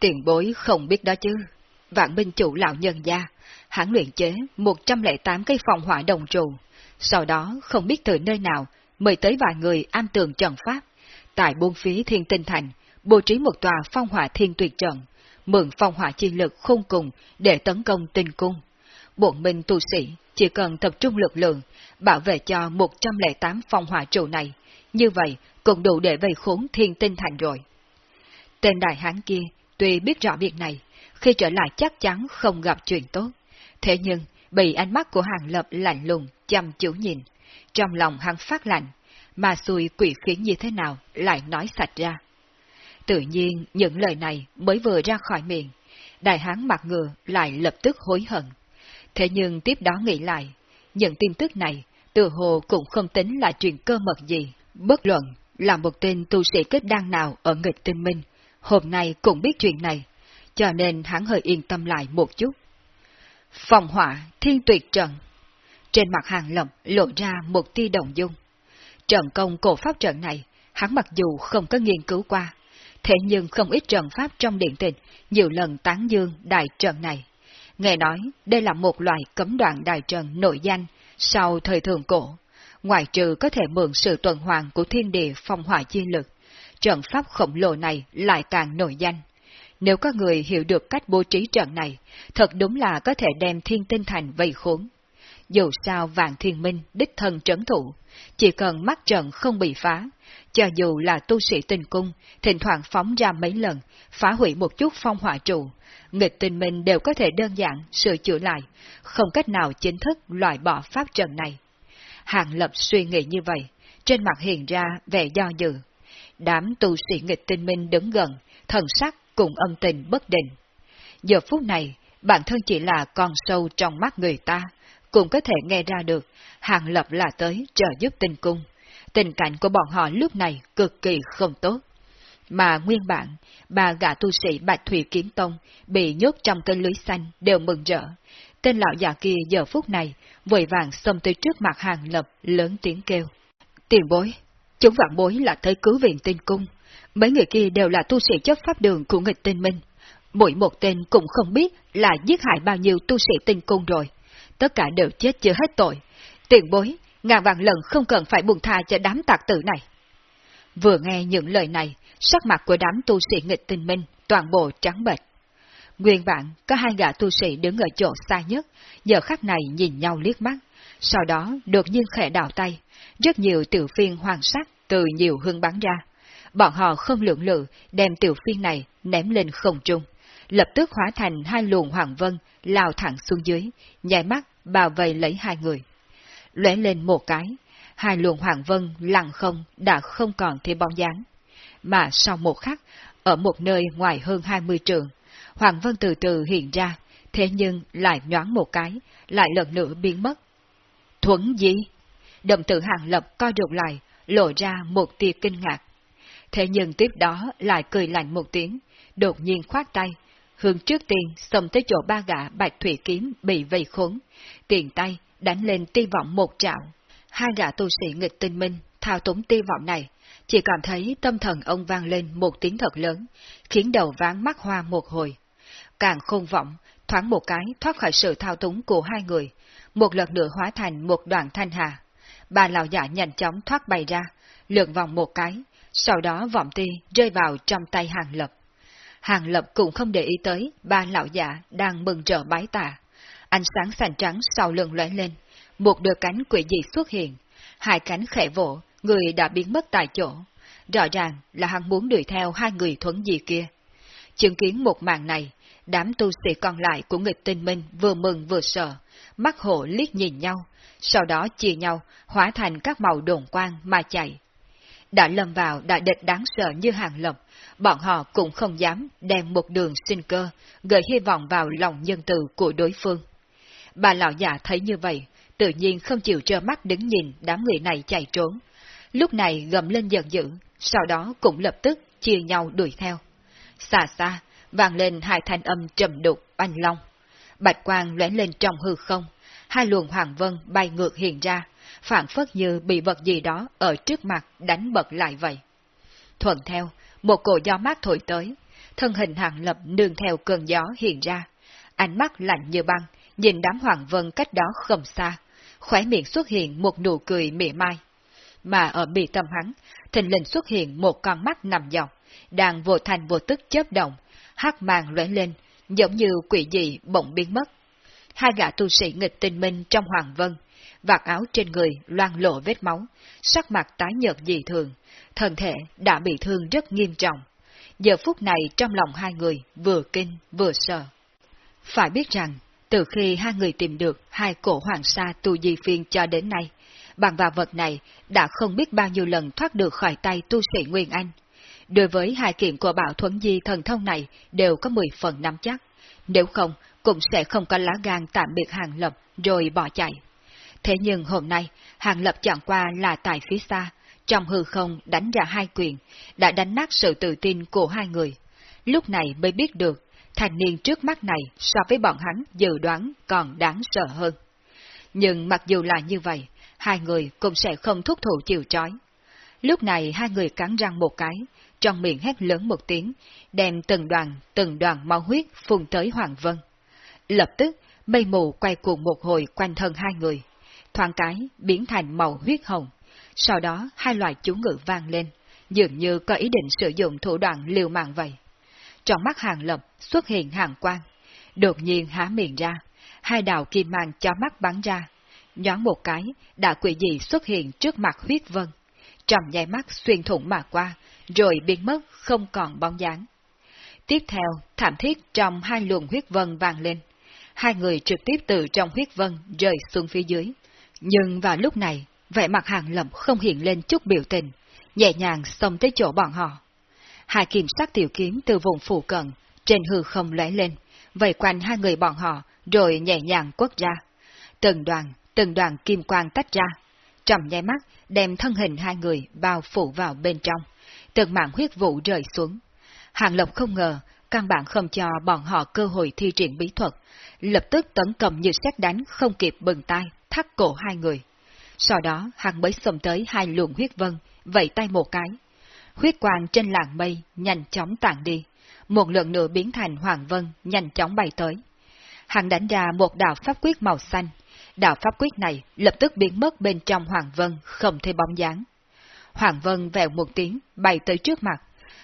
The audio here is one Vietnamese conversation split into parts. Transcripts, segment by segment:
Tiền bối không biết đó chứ. Vạn Minh chủ lão nhân gia, hắn luyện chế 108 cây phòng hỏa đồng trụ. Sau đó không biết từ nơi nào mời tới vài người am tường trận pháp. Tại buôn phí thiên tinh thành, bố trí một tòa phong hỏa thiên tuyệt trận, mượn phong hỏa chi lực khôn cùng để tấn công tinh cung. Bọn minh tu sĩ chỉ cần tập trung lực lượng, bảo vệ cho 108 phong hỏa trụ này, như vậy cũng đủ để vây khốn thiên tinh thành rồi. Tên đại hán kia tuy biết rõ việc này, khi trở lại chắc chắn không gặp chuyện tốt. Thế nhưng, bị ánh mắt của hàng lập lạnh lùng, chăm chú nhìn. Trong lòng hắn phát lạnh, mà xui quỷ khiến như thế nào lại nói sạch ra. Tự nhiên, những lời này mới vừa ra khỏi miệng, đại hán mặt ngừa lại lập tức hối hận. Thế nhưng tiếp đó nghĩ lại, những tin tức này, từ hồ cũng không tính là chuyện cơ mật gì. Bất luận là một tên tu sĩ kết đan nào ở nghịch tinh minh, hôm nay cũng biết chuyện này, cho nên hắn hơi yên tâm lại một chút. Phòng hỏa, thiên tuyệt trận. Trên mặt hàng lộng lộ ra một tia đồng dung. Trận công cổ pháp trận này, hắn mặc dù không có nghiên cứu qua, thế nhưng không ít trận pháp trong điện tịch nhiều lần tán dương đại trận này. Nghe nói đây là một loại cấm đoạn đại trận nội danh sau thời thường cổ, ngoại trừ có thể mượn sự tuần hoàn của thiên địa phong hỏa chi lực, trận pháp khổng lồ này lại càng nổi danh. Nếu có người hiểu được cách bố trí trận này, thật đúng là có thể đem thiên tinh thành vây khốn. Dù sao vạn thiên minh đích thân trấn thủ, chỉ cần mắt trận không bị phá, cho dù là tu sĩ tinh cung, thỉnh thoảng phóng ra mấy lần, phá hủy một chút phong hỏa trụ, nghịch tình minh đều có thể đơn giản sửa chữa lại, không cách nào chính thức loại bỏ pháp trận này. Hàng lập suy nghĩ như vậy, trên mặt hiện ra vẻ do dự. Đám tu sĩ nghịch tinh minh đứng gần, thần sắc cùng âm tình bất định. Giờ phút này, bản thân chỉ là con sâu trong mắt người ta, cũng có thể nghe ra được Hàng Lập là tới trợ giúp tinh cung. Tình cảnh của bọn họ lúc này cực kỳ không tốt. Mà nguyên bản, bà gã tu sĩ Bạch Thủy Kiếm Tông bị nhốt trong kênh lưới xanh đều mừng rỡ. Tên lão già kia giờ phút này vội vàng xông tới trước mặt Hàng Lập lớn tiếng kêu. Tiền bối, chúng vạn bối là thấy cứu viện tinh cung. Mấy người kia đều là tu sĩ chấp pháp đường của nghịch tinh minh. Mỗi một tên cũng không biết là giết hại bao nhiêu tu sĩ tinh cung rồi. Tất cả đều chết chưa hết tội. Tiền bối, ngàn vạn lần không cần phải buông tha cho đám tạc tử này. Vừa nghe những lời này, sắc mặt của đám tu sĩ nghịch tinh minh toàn bộ trắng bệch. Nguyên bản, có hai gã tu sĩ đứng ở chỗ xa nhất, giờ khắc này nhìn nhau liếc mắt, sau đó đột nhiên khẽ đào tay, rất nhiều tiểu phiên hoàng sắc từ nhiều hương bắn ra. Bọn họ không lượng lự đem tiểu phiên này ném lên không trung, lập tức hóa thành hai luồng hoàng vân lao thẳng xuống dưới, nhảy mắt bao vây lấy hai người. Lóe lên một cái, hai luồng hoàng vân lặng không đã không còn thêm bóng dáng. Mà sau một khắc, ở một nơi ngoài hơn hai mươi trường, hoàng vân từ từ hiện ra, thế nhưng lại nhoáng một cái, lại lần nữa biến mất. Thuấn gì? Đồng tử hàng lập co rụt lại, lộ ra một tia kinh ngạc. Thế nhưng tiếp đó lại cười lạnh một tiếng, đột nhiên khoát tay, hướng trước tiên xông tới chỗ ba gã bạch thủy kiếm bị vây khốn, tiền tay đánh lên ti vọng một trạo. Hai gã tu sĩ nghịch tinh minh thao túng ti vọng này, chỉ cảm thấy tâm thần ông vang lên một tiếng thật lớn, khiến đầu ván mắt hoa một hồi. Càng khôn vọng, thoáng một cái thoát khỏi sự thao túng của hai người, một lần nữa hóa thành một đoạn thanh hà. Bà lão giả nhanh chóng thoát bay ra, lượn vòng một cái, sau đó vọng ti rơi vào trong tay hàng lập. Hàng lập cũng không để ý tới ba lão giả đang mừng rỡ bái tạ. Ánh sáng xanh trắng sau lưng lóe lên, một đôi cánh quỷ dị xuất hiện, hai cánh khẽ vỗ, người đã biến mất tại chỗ. Rõ ràng là hắn muốn đuổi theo hai người thuấn gì kia. Chứng kiến một màn này, đám tu sĩ còn lại của nghịch tinh minh vừa mừng vừa sợ, mắt hộ liếc nhìn nhau, sau đó chia nhau, hóa thành các màu đồn quang mà chạy. Đã lâm vào đại địch đáng sợ như hàng lộc, bọn họ cũng không dám đem một đường sinh cơ, gửi hy vọng vào lòng nhân từ của đối phương. Bà lão già thấy như vậy, tự nhiên không chịu trơ mắt đứng nhìn đám người này chạy trốn. Lúc này gầm lên giận dữ, sau đó cũng lập tức chia nhau đuổi theo. Xa xa, vang lên hai thanh âm trầm đục, oanh long. Bạch quang lóe lên trong hư không, hai luồng hoàng vân bay ngược hiện ra, phản phất như bị vật gì đó ở trước mặt đánh bật lại vậy. Thuận theo, một cổ gió mát thổi tới, thân hình hàng lập nương theo cơn gió hiện ra, ánh mắt lạnh như băng, nhìn đám hoàng vân cách đó không xa, khóe miệng xuất hiện một nụ cười mỉa mai. Mà ở bì tâm hắn, thình lình xuất hiện một con mắt nằm dọc, đang vô thành vô tức chớp động, hắc màng lóe lên, giống như quỷ dị bỗng biến mất. Hai gã tu sĩ nghịch tinh minh trong hoàng vân, vạt áo trên người loang lộ vết máu, sắc mặt tái nhợt dị thường, thân thể đã bị thương rất nghiêm trọng. Giờ phút này trong lòng hai người vừa kinh vừa sợ. Phải biết rằng, từ khi hai người tìm được hai cổ hoàng sa tu di phiên cho đến nay, bằng và vật này đã không biết bao nhiêu lần thoát được khỏi tay tu sĩ Nguyên Anh. Đối với hai kiện của bảo thuấn di thần thông này đều có 10 phần nắm chắc, nếu không cũng sẽ không có lá gan tạm biệt hàng lập rồi bỏ chạy. Thế nhưng hôm nay, hàng lập chẳng qua là tại phía xa, trong hư không đánh ra hai quyền, đã đánh nát sự tự tin của hai người. Lúc này mới biết được, thanh niên trước mắt này so với bọn hắn dự đoán còn đáng sợ hơn. Nhưng mặc dù là như vậy, hai người cũng sẽ không thúc thủ chịu trói. Lúc này hai người cắn răng một cái, trong miệng hét lớn một tiếng, đem từng đoàn, từng đoàn máu huyết phun tới Hoàng Vân. Lập tức, mây mù quay cuồng một hồi quanh thân hai người, thoáng cái biến thành màu huyết hồng. Sau đó hai loại chú ngữ vang lên, dường như có ý định sử dụng thủ đoạn liều mạng vậy. Trong mắt hàng lập xuất hiện hàng quang, đột nhiên há miệng ra, hai đạo kim mang cho mắt bắn ra, nhón một cái đã quỷ dị xuất hiện trước mặt huyết vân, trong nháy mắt xuyên thủng mà qua, rồi biến mất không còn bóng dáng. Tiếp theo, thảm thiết trong hai luồng huyết vân vang lên. Hai người trực tiếp từ trong huyết vân rơi xuống phía dưới. Nhưng vào lúc này, vẻ mặt hàng lầm không hiện lên chút biểu tình, nhẹ nhàng xông tới chỗ bọn họ. Hai kiểm sắc tiểu kiếm từ vùng phụ cận, trên hư không lóe lên, vây quanh hai người bọn họ, rồi nhẹ nhàng quất ra. Từng đoàn, từng đoàn kim quang tách ra trầm nháy mắt, đem thân hình hai người bao phủ vào bên trong, từng mạng huyết vụ rơi xuống. Hàng Lộc không ngờ, căn bản không cho bọn họ cơ hội thi triển bí thuật, lập tức tấn công như xét đánh không kịp bừng tay, thắt cổ hai người. Sau đó hắn mới xông tới hai luồng huyết vân, vẫy tay một cái. Huyết quang trên làng mây nhanh chóng tản đi, một lần nữa biến thành hoàng vân nhanh chóng bay tới. Hắn đánh ra một đạo pháp quyết màu xanh, đạo pháp quyết này lập tức biến mất bên trong hoàng vân, không thấy bóng dáng. Hoàng vân vèo một tiếng, bay tới trước mặt,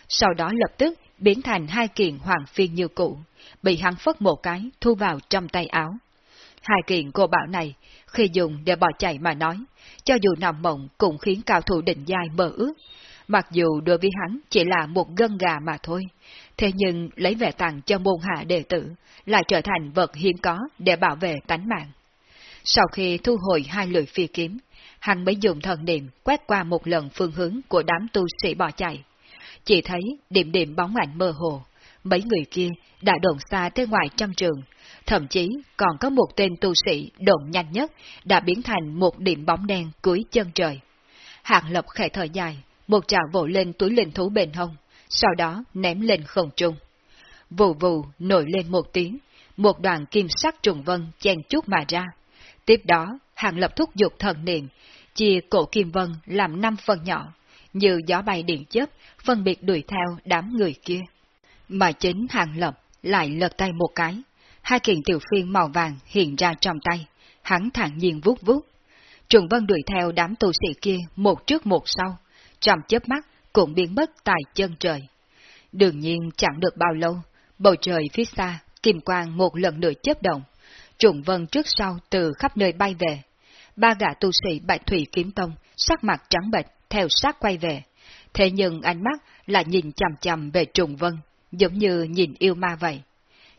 sau đó lập tức biến thành hai kiện hoàng phiên như cũ, bị hắn phất một cái thu vào trong tay áo. Hai kiện cô bảo này, khi dùng để bỏ chạy mà nói, cho dù nằm mộng cũng khiến cao thủ định giai mơ ước. Mặc dù đối với hắn chỉ là một gân gà mà thôi, thế nhưng lấy về tặng cho môn hạ đệ tử, lại trở thành vật hiếm có để bảo vệ tánh mạng. Sau khi thu hồi hai lưỡi phi kiếm, hắn mới dùng thần niệm quét qua một lần phương hướng của đám tu sĩ bỏ chạy. Chỉ thấy điểm điểm bóng ảnh mơ hồ, mấy người kia đã đồn xa tới ngoài trăm trường, thậm chí còn có một tên tu sĩ đồn nhanh nhất đã biến thành một điểm bóng đen cuối chân trời. Hạng lập khẽ thở dài, một trào vỗ lên túi linh thú bên hông, sau đó ném lên không trung. Vù vù nổi lên một tiếng, một đoàn kim sắc trùng vân chen chút mà ra. Tiếp đó, Hàng Lập thúc giục thần niệm, chia cổ kim vân làm năm phần nhỏ, như gió bay điện chớp, phân biệt đuổi theo đám người kia. Mà chính Hàng Lập lại lật tay một cái, hai kiện tiểu phiên màu vàng hiện ra trong tay, hắn thản nhiên vuốt vuốt. Trùng vân đuổi theo đám tu sĩ kia một trước một sau, trong chớp mắt cũng biến mất tại chân trời. Đương nhiên chẳng được bao lâu, bầu trời phía xa, kim quang một lần nữa chớp động, trùng vân trước sau từ khắp nơi bay về. Ba gã tu sĩ Bạch Thủy Kiếm Tông, sắc mặt trắng bệch, theo sát quay về. Thế nhưng ánh mắt là nhìn chầm chầm về trùng vân, giống như nhìn yêu ma vậy.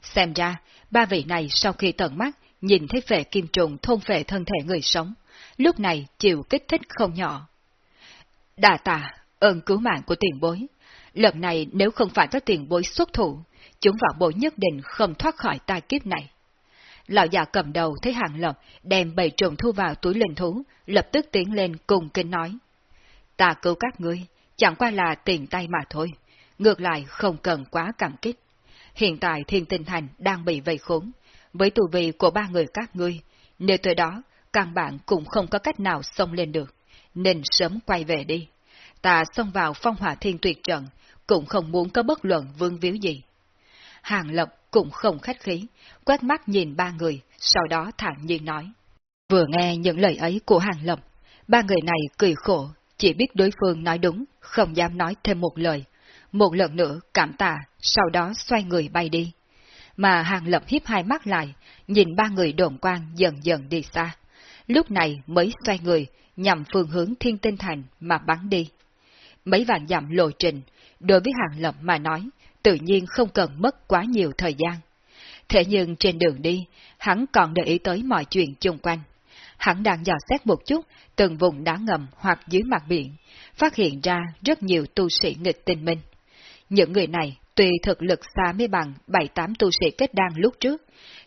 Xem ra, ba vị này sau khi tận mắt, nhìn thấy vẻ kim trùng thôn phệ thân thể người sống, lúc này chịu kích thích không nhỏ. Đà tạ, ơn cứu mạng của tiền bối. Lần này nếu không phải có tiền bối xuất thủ, chúng vào bối nhất định không thoát khỏi tai kiếp này. Lão già cầm đầu thấy hàng lập đem bầy trộm thu vào túi linh thú, lập tức tiến lên cùng kinh nói. Ta cứu các ngươi, chẳng qua là tiền tay mà thôi, ngược lại không cần quá cảm kích. Hiện tại thiên tinh thành đang bị vây khốn, với tù vị của ba người các ngươi, nếu tới đó, căn bản cũng không có cách nào xông lên được, nên sớm quay về đi. Ta xông vào phong hỏa thiên tuyệt trận, cũng không muốn có bất luận vương víu gì. Hàng Lập cũng không khách khí, quét mắt nhìn ba người, sau đó thản nhiên nói. Vừa nghe những lời ấy của Hàng Lập, ba người này cười khổ, chỉ biết đối phương nói đúng, không dám nói thêm một lời. Một lần nữa cảm tạ, sau đó xoay người bay đi. Mà Hàng Lập hiếp hai mắt lại, nhìn ba người đồn quan dần dần đi xa. Lúc này mới xoay người, nhằm phương hướng thiên tinh thành mà bắn đi. Mấy vạn dặm lộ trình, đối với Hàng Lập mà nói, tự nhiên không cần mất quá nhiều thời gian. Thế nhưng trên đường đi, hắn còn để ý tới mọi chuyện chung quanh. Hắn đang dò xét một chút từng vùng đá ngầm hoặc dưới mặt biển, phát hiện ra rất nhiều tu sĩ nghịch tinh minh. Những người này tuy thực lực xa mới bằng 7-8 tu sĩ kết đan lúc trước,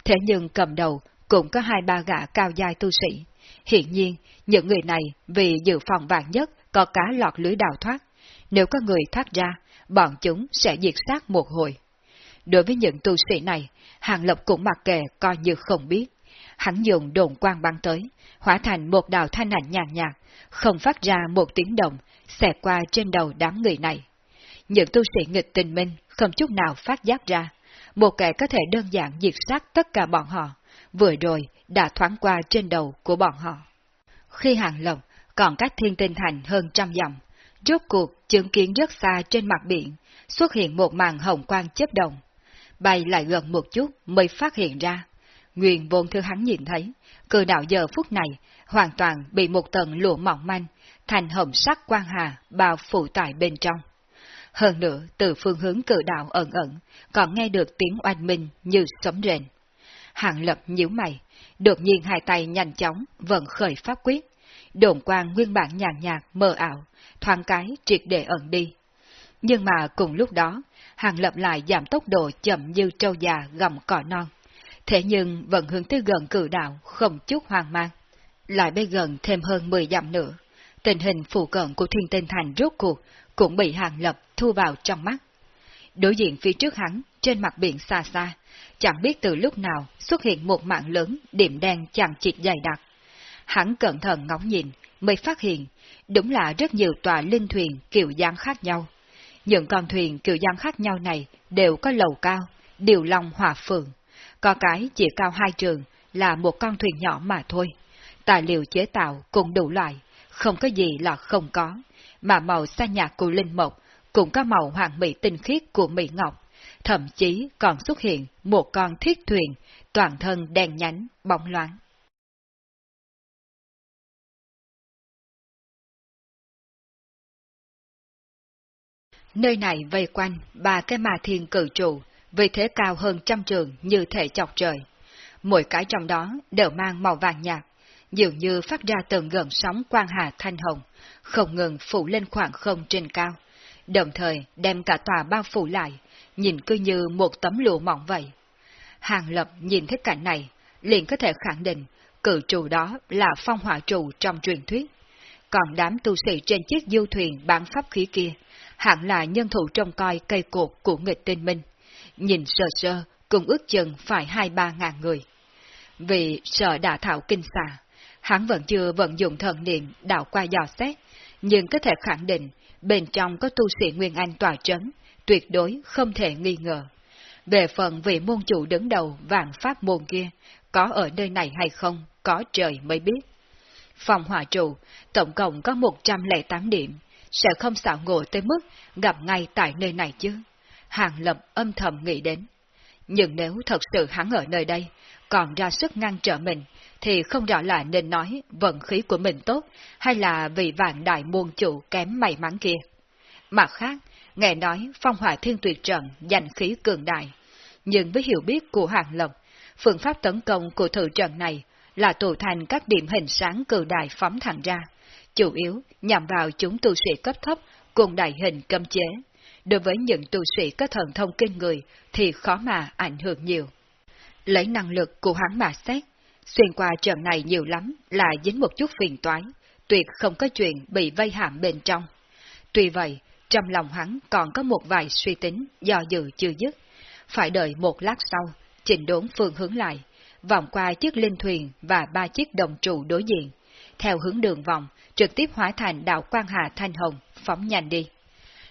thế nhưng cầm đầu cũng có hai ba gã cao giai tu sĩ. Hiện nhiên, những người này vì dự phòng vạn nhất có cá lọt lưới đào thoát. Nếu có người thoát ra, bọn chúng sẽ diệt sát một hồi. Đối với những tu sĩ này, Hàng Lập cũng mặc kệ coi như không biết. Hắn dùng đồn quang băng tới, hóa thành một đạo thanh ảnh nhàn nhạt, không phát ra một tiếng động, xẹt qua trên đầu đám người này. Những tu sĩ nghịch tình minh không chút nào phát giác ra, một kẻ có thể đơn giản diệt sát tất cả bọn họ, vừa rồi đã thoáng qua trên đầu của bọn họ. Khi hàng lộc còn cách thiên tinh thành hơn trăm dặm, rốt cuộc chứng kiến rất xa trên mặt biển, xuất hiện một màn hồng quang chớp động. Bay lại gần một chút mới phát hiện ra. Nguyên vốn thư hắn nhìn thấy, cờ đạo giờ phút này hoàn toàn bị một tầng lụa mỏng manh, thành hồng sắc quang hà bao phủ tại bên trong. Hơn nữa, từ phương hướng cử đạo ẩn ẩn, còn nghe được tiếng oanh minh như sấm rền. Hạng lập nhíu mày, đột nhiên hai tay nhanh chóng, vận khởi pháp quyết. Đồn quang nguyên bản nhàn nhạt, mờ ảo, thoáng cái triệt để ẩn đi. Nhưng mà cùng lúc đó, hàng lập lại giảm tốc độ chậm như trâu già gầm cỏ non. Thế nhưng vẫn hướng tới gần cử đạo, không chút hoang mang. Lại bây gần thêm hơn 10 dặm nữa. Tình hình phụ cận của thiên tinh thành rốt cuộc cũng bị hàng lập thu vào trong mắt. Đối diện phía trước hắn, trên mặt biển xa xa, chẳng biết từ lúc nào xuất hiện một mạng lớn điểm đen chằng chịt dày đặc. Hắn cẩn thận ngóng nhìn, mới phát hiện, đúng là rất nhiều tòa linh thuyền kiểu dáng khác nhau. Những con thuyền kiểu dáng khác nhau này đều có lầu cao, điều long hòa phượng. Có cái chỉ cao hai trường là một con thuyền nhỏ mà thôi. Tài liệu chế tạo cũng đủ loại, không có gì là không có, mà màu xanh nhạt của linh mộc cũng có màu hoàng mỹ tinh khiết của mỹ ngọc, thậm chí còn xuất hiện một con thiết thuyền, toàn thân đen nhánh, bóng loáng. Nơi này vây quanh ba cái ma thiên cử trụ, vì thế cao hơn trăm trường như thể chọc trời. Mỗi cái trong đó đều mang màu vàng nhạt, dường như phát ra từng gần sóng quang hà thanh hồng, không ngừng phủ lên khoảng không trên cao, đồng thời đem cả tòa bao phủ lại, nhìn cứ như một tấm lụa mỏng vậy. Hàng Lập nhìn thấy cảnh này, liền có thể khẳng định cử trụ đó là phong hỏa trụ trong truyền thuyết. Còn đám tu sĩ trên chiếc du thuyền bán pháp khí kia, hẳn là nhân thủ trông coi cây cột của nghịch tinh minh. Nhìn sơ sơ, cùng ước chừng phải hai ba ngàn người. Vì sợ đã thảo kinh xà, hắn vẫn chưa vận dụng thần niệm đảo qua dò xét, nhưng có thể khẳng định bên trong có tu sĩ Nguyên Anh tòa trấn, tuyệt đối không thể nghi ngờ. Về phần vị môn chủ đứng đầu vạn pháp môn kia, có ở nơi này hay không, có trời mới biết. Phòng hỏa trụ, tổng cộng có 108 điểm, sẽ không xảo ngộ tới mức gặp ngay tại nơi này chứ. Hàng Lập âm thầm nghĩ đến. Nhưng nếu thật sự hắn ở nơi đây, còn ra sức ngăn trở mình, thì không rõ là nên nói vận khí của mình tốt, hay là vì vạn đại muôn chủ kém may mắn kia. Mặt khác, nghe nói phong hỏa thiên tuyệt trận giành khí cường đại, nhưng với hiểu biết của Hàng Lập, phương pháp tấn công của thử trận này là tụ thành các điểm hình sáng cử đại phóng thẳng ra, chủ yếu nhằm vào chúng tu sĩ cấp thấp cùng đại hình cấm chế. Đối với những tu sĩ có thần thông kinh người thì khó mà ảnh hưởng nhiều. Lấy năng lực của hắn mà xét, xuyên qua trận này nhiều lắm là dính một chút phiền toái, tuyệt không có chuyện bị vây hãm bên trong. Tuy vậy, trong lòng hắn còn có một vài suy tính do dự chưa dứt. Phải đợi một lát sau, chỉnh đốn phương hướng lại, vòng qua chiếc linh thuyền và ba chiếc đồng trụ đối diện. Theo hướng đường vòng, trực tiếp hóa thành đạo quan hà thanh hồng, phóng nhanh đi.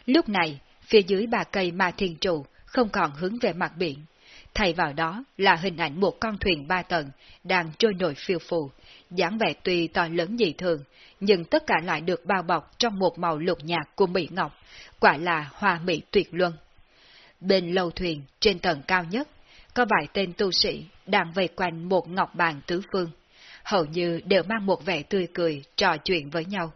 Lúc này, phía dưới ba cây ma thiên trụ, không còn hướng về mặt biển. Thay vào đó là hình ảnh một con thuyền ba tầng đang trôi nổi phiêu phù, dáng vẻ tuy to lớn dị thường, nhưng tất cả lại được bao bọc trong một màu lục nhạt của Mỹ Ngọc, quả là hoa mỹ tuyệt luân. Bên lâu thuyền, trên tầng cao nhất, có vài tên tu sĩ đang vây quanh một ngọc bàn tứ phương, hầu như đều mang một vẻ tươi cười, trò chuyện với nhau.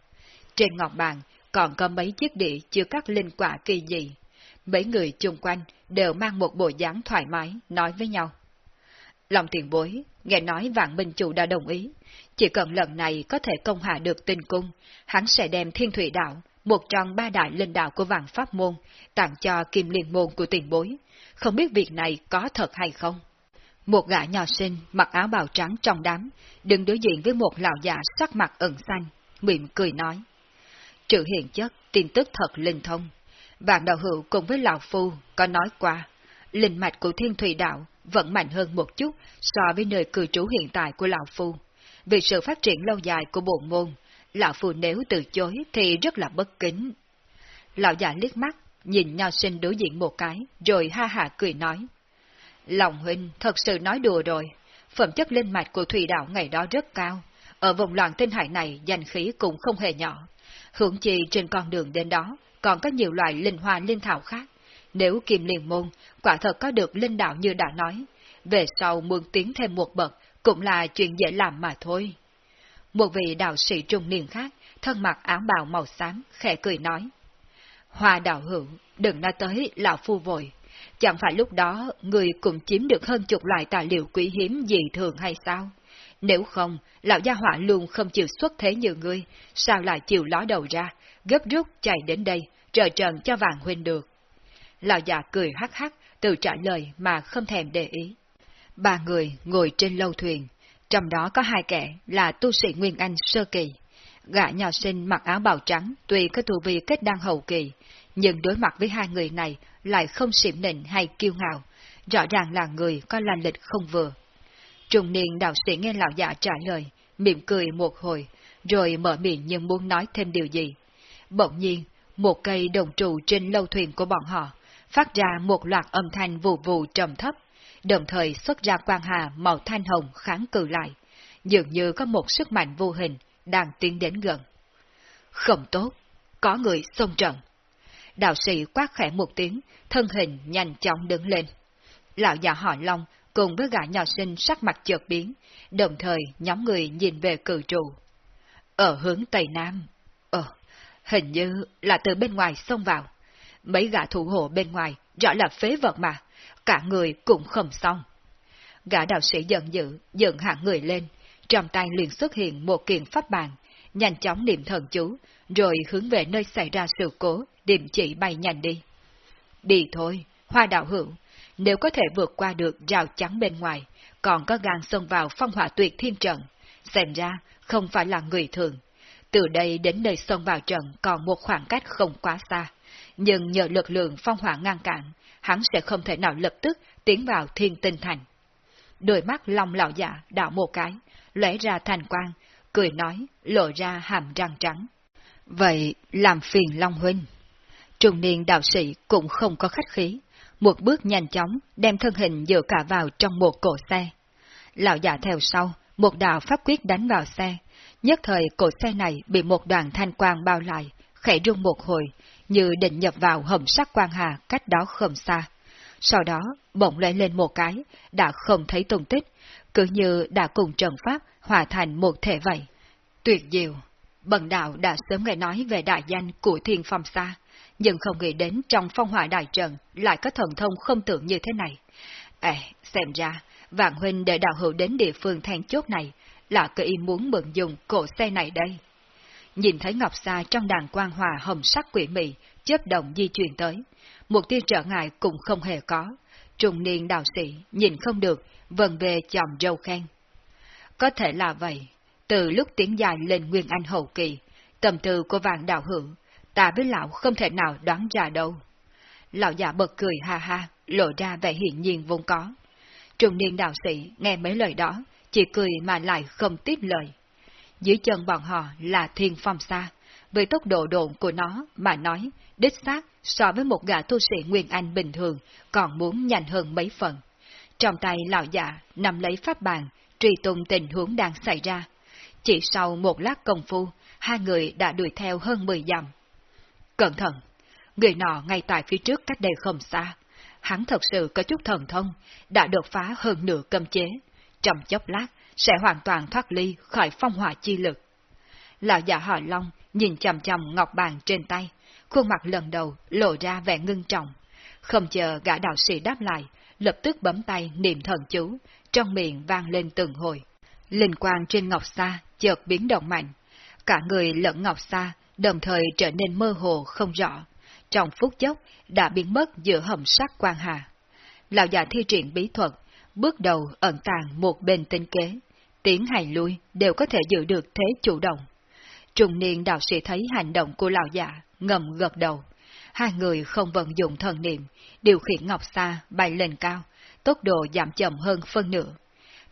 Trên ngọc bàn còn có mấy chiếc đĩa chứa các linh quả kỳ dị. Mấy người chung quanh đều mang một bộ dáng thoải mái, nói với nhau. Lòng tiền bối, nghe nói vạn minh chủ đã đồng ý, chỉ cần lần này có thể công hạ được tinh cung, hắn sẽ đem thiên thủy đạo, một trong ba đại linh đạo của vạn pháp môn, tặng cho kim liên môn của tiền bối. Không biết việc này có thật hay không? Một gã nhỏ sinh mặc áo bào trắng trong đám, đứng đối diện với một lão già sắc mặt ẩn xanh, mỉm cười nói. Trừ hiện chất, tin tức thật linh thông. Bạn đạo hữu cùng với lão phu có nói qua, linh mạch của thiên thủy đạo vẫn mạnh hơn một chút so với nơi cư trú hiện tại của lão phu. Vì sự phát triển lâu dài của bộ môn, lão phu nếu từ chối thì rất là bất kính. Lão già liếc mắt, nhìn nho sinh đối diện một cái, rồi ha hà cười nói. Lòng huynh thật sự nói đùa rồi, phẩm chất linh mạch của thủy đạo ngày đó rất cao, ở vùng loạn tinh hải này danh khí cũng không hề nhỏ. Hưởng chi trên con đường đến đó còn có nhiều loại linh hoa linh thảo khác. Nếu kim liền môn quả thật có được linh đạo như đã nói, về sau muốn tiến thêm một bậc cũng là chuyện dễ làm mà thôi. Một vị đạo sĩ trung niên khác, thân mặc áo bào màu xám, khẽ cười nói. Hoa đạo hữu, đừng nói tới lão phu vội. Chẳng phải lúc đó người cũng chiếm được hơn chục loại tài liệu quý hiếm dị thường hay sao? Nếu không, lão gia hỏa luôn không chịu xuất thế như ngươi, sao lại chịu ló đầu ra, gấp rút chạy đến đây, trợ trần cho vàng huynh được. Lão già cười hắc hắc, tự trả lời mà không thèm để ý. Ba người ngồi trên lâu thuyền, trong đó có hai kẻ là tu sĩ Nguyên Anh sơ kỳ. Gã nhỏ sinh mặc áo bào trắng tuy có tu vi kết đăng hậu kỳ, nhưng đối mặt với hai người này lại không xỉm nịnh hay kiêu ngạo, rõ ràng là người có lành lịch không vừa. Trùng niên đạo sĩ nghe lão giả trả lời, mỉm cười một hồi, rồi mở miệng nhưng muốn nói thêm điều gì. Bỗng nhiên, một cây đồng trụ trên lâu thuyền của bọn họ, phát ra một loạt âm thanh vù vù trầm thấp, đồng thời xuất ra quang hà màu thanh hồng kháng cự lại, dường như có một sức mạnh vô hình đang tiến đến gần. Không tốt, có người xông trận. Đạo sĩ quát khẽ một tiếng, thân hình nhanh chóng đứng lên. Lão già họ Long cùng với gã nhỏ sinh sắc mặt chợt biến, đồng thời nhóm người nhìn về cử trụ. Ở hướng Tây Nam, ờ, hình như là từ bên ngoài xông vào. Mấy gã thủ hộ bên ngoài rõ là phế vật mà, cả người cũng không xong. Gã đạo sĩ giận dữ, dựng hạng người lên, trong tay liền xuất hiện một kiện pháp bàn, nhanh chóng niệm thần chú, rồi hướng về nơi xảy ra sự cố, điểm chỉ bay nhanh đi. Đi thôi, hoa đạo hữu, nếu có thể vượt qua được rào chắn bên ngoài, còn có gan xông vào phong hỏa tuyệt thiên trận, xem ra không phải là người thường. Từ đây đến nơi xông vào trận còn một khoảng cách không quá xa, nhưng nhờ lực lượng phong hỏa ngăn cản, hắn sẽ không thể nào lập tức tiến vào thiên tinh thành. Đôi mắt long lão giả dạ đảo một cái, lóe ra thành quang, cười nói, lộ ra hàm răng trắng. Vậy làm phiền Long Huynh. Trung niên đạo sĩ cũng không có khách khí, một bước nhanh chóng đem thân hình dựa cả vào trong một cổ xe. Lão già theo sau, một đạo pháp quyết đánh vào xe, nhất thời cổ xe này bị một đoàn thanh quang bao lại, khẽ rung một hồi, như định nhập vào hầm sắc quang hà cách đó không xa. Sau đó, bỗng lóe lên một cái, đã không thấy tung tích, cứ như đã cùng trần pháp hòa thành một thể vậy. Tuyệt diệu! Bần đạo đã sớm nghe nói về đại danh của thiên phong xa, nhưng không nghĩ đến trong phong hỏa đại trận lại có thần thông không tưởng như thế này. Ê, xem ra, Vạn Huynh để đạo hữu đến địa phương then chốt này là cơ ý muốn mượn dùng cổ xe này đây. Nhìn thấy Ngọc Sa trong đàn quan hòa hồng sắc quỷ mị, chớp động di chuyển tới, một tia trở ngại cũng không hề có. Trùng niên đạo sĩ nhìn không được, vần về chòm râu khen. Có thể là vậy, từ lúc tiến dài lên Nguyên Anh hậu kỳ, tầm tư của vạn đạo hữu ta với lão không thể nào đoán ra đâu. Lão già bật cười ha ha, lộ ra vẻ hiển nhiên vốn có. Trung niên đạo sĩ nghe mấy lời đó, chỉ cười mà lại không tiếp lời. Dưới chân bọn họ là thiên phong xa, với tốc độ độn của nó mà nói đích xác so với một gã tu sĩ Nguyên Anh bình thường còn muốn nhanh hơn mấy phần. Trong tay lão già nằm lấy pháp bàn, truy tung tình huống đang xảy ra. Chỉ sau một lát công phu, hai người đã đuổi theo hơn 10 dặm. Cẩn thận! Người nọ ngay tại phía trước cách đây không xa. Hắn thật sự có chút thần thông, đã đột phá hơn nửa cơm chế. Trong chốc lát, sẽ hoàn toàn thoát ly khỏi phong hỏa chi lực. Lão già họ Long nhìn chầm chầm ngọc bàn trên tay, khuôn mặt lần đầu lộ ra vẻ ngưng trọng. Không chờ gã đạo sĩ đáp lại, lập tức bấm tay niệm thần chú, trong miệng vang lên từng hồi. Linh quang trên ngọc sa chợt biến động mạnh, cả người lẫn ngọc sa đồng thời trở nên mơ hồ không rõ, trong phút chốc đã biến mất giữa hầm sắc quan hà. Lão già thi triển bí thuật, bước đầu ẩn tàng một bên tinh kế, tiến hay lui đều có thể giữ được thế chủ động. Trung niên đạo sĩ thấy hành động của lão già, ngầm gật đầu. Hai người không vận dụng thần niệm, điều khiển ngọc xa bay lên cao, tốc độ giảm chậm hơn phân nửa.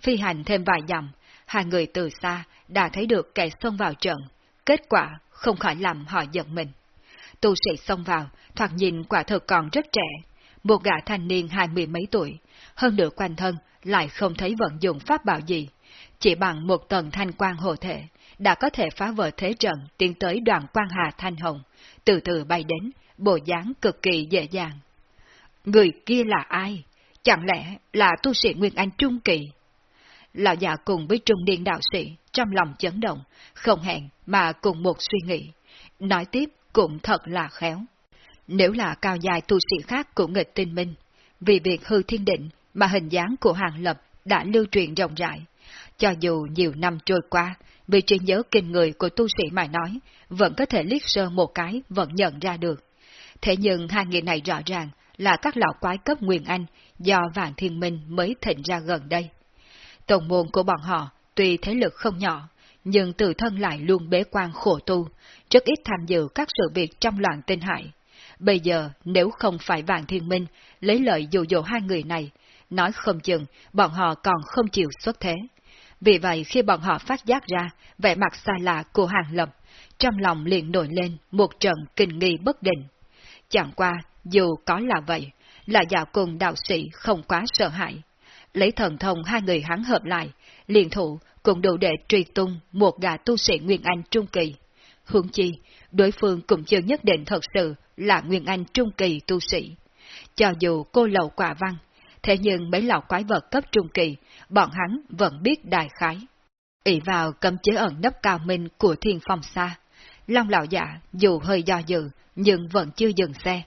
Phi hành thêm vài dặm, hai người từ xa đã thấy được kẻ xông vào trận. Kết quả không khỏi làm họ giận mình. Tu sĩ xông vào, thoạt nhìn quả thực còn rất trẻ. Một gã thanh niên hai mươi mấy tuổi, hơn nữa quanh thân lại không thấy vận dụng pháp bảo gì. Chỉ bằng một tầng thanh quan hộ thể, đã có thể phá vỡ thế trận tiến tới đoàn quan hà thanh hồng, từ từ bay đến, bộ dáng cực kỳ dễ dàng. Người kia là ai? Chẳng lẽ là tu sĩ Nguyên Anh Trung Kỳ? Lão già cùng với trung niên đạo sĩ trong lòng chấn động, không hẹn mà cùng một suy nghĩ. Nói tiếp cũng thật là khéo. Nếu là cao dài tu sĩ khác của nghịch tinh minh, vì việc hư thiên định mà hình dáng của hàng lập đã lưu truyền rộng rãi. Cho dù nhiều năm trôi qua, vì trí nhớ kinh người của tu sĩ mà nói, vẫn có thể liếc sơ một cái vẫn nhận ra được. Thế nhưng hai người này rõ ràng là các lão quái cấp Nguyên Anh do Vạn Thiên Minh mới thịnh ra gần đây. Tổng môn của bọn họ tuy thế lực không nhỏ, nhưng tự thân lại luôn bế quan khổ tu, rất ít tham dự các sự việc trong loạn tinh hải. Bây giờ, nếu không phải Vạn Thiên Minh lấy lợi dụ dỗ hai người này, nói không chừng bọn họ còn không chịu xuất thế. Vì vậy khi bọn họ phát giác ra vẻ mặt xa lạ của Hàng Lập, trong lòng liền nổi lên một trận kinh nghi bất định. Chẳng qua, dù có là vậy, là dạo cùng đạo sĩ không quá sợ hãi. Lấy thần thông hai người hắn hợp lại, liền thủ cũng đủ để truy tung một gã tu sĩ Nguyên Anh Trung Kỳ. Hướng chi, đối phương cũng chưa nhất định thật sự là Nguyên Anh Trung Kỳ tu sĩ. Cho dù cô lậu quả văn, thế nhưng mấy lão quái vật cấp Trung Kỳ, bọn hắn vẫn biết đại khái. ỷ vào cấm chế ẩn nấp cao minh của thiên phong xa, Long lão giả dù hơi do dự, nhưng vẫn chưa dừng xe.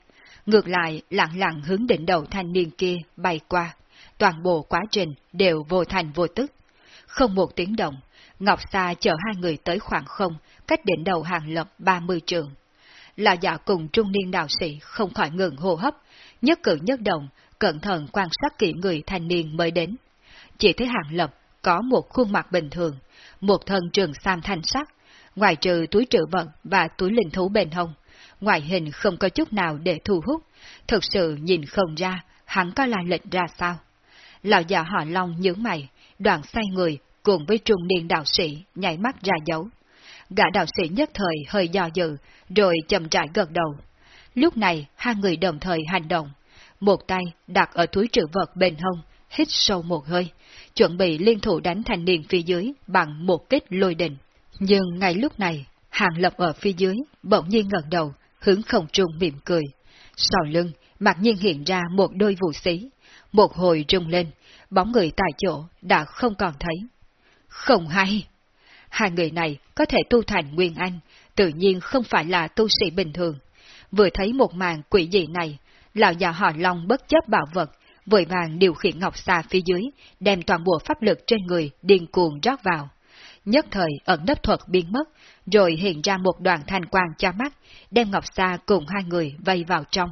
Ngược lại, lặng lặng hướng đỉnh đầu thanh niên kia bay qua. Toàn bộ quá trình đều vô thành vô tức. Không một tiếng động, Ngọc Sa chở hai người tới khoảng không, cách đỉnh đầu hàng lập 30 trường. Là giả cùng trung niên đạo sĩ không khỏi ngừng hô hấp, nhất cử nhất động, cẩn thận quan sát kỹ người thanh niên mới đến. Chỉ thấy hàng lập có một khuôn mặt bình thường, một thân trường sam thanh sắc, ngoài trừ túi trữ vật và túi linh thú bên hông, ngoại hình không có chút nào để thu hút, thực sự nhìn không ra hắn có lai lệnh ra sao. Lão già họ Long nhướng mày, đoạn xoay người cùng với trung niên đạo sĩ nhảy mắt ra dấu. Gã đạo sĩ nhất thời hơi do dự, rồi chậm rãi gật đầu. Lúc này hai người đồng thời hành động, một tay đặt ở túi trữ vật bên hông, hít sâu một hơi, chuẩn bị liên thủ đánh thanh niên phía dưới bằng một kích lôi đình. Nhưng ngay lúc này, Hàng Lập ở phía dưới, bỗng nhiên ngẩng đầu, hướng không trung mỉm cười. Sau lưng, mặt nhiên hiện ra một đôi vũ sĩ, một hồi rung lên, bóng người tại chỗ đã không còn thấy. Không hay! Hai người này có thể tu thành Nguyên Anh, tự nhiên không phải là tu sĩ bình thường. Vừa thấy một màn quỷ dị này, lão già họ Long bất chấp bảo vật, vội vàng điều khiển ngọc xa phía dưới, đem toàn bộ pháp lực trên người điên cuồng rót vào nhất thời ẩn nấp thuật biến mất, rồi hiện ra một đoàn thanh quang cho mắt, đem Ngọc Sa cùng hai người vây vào trong.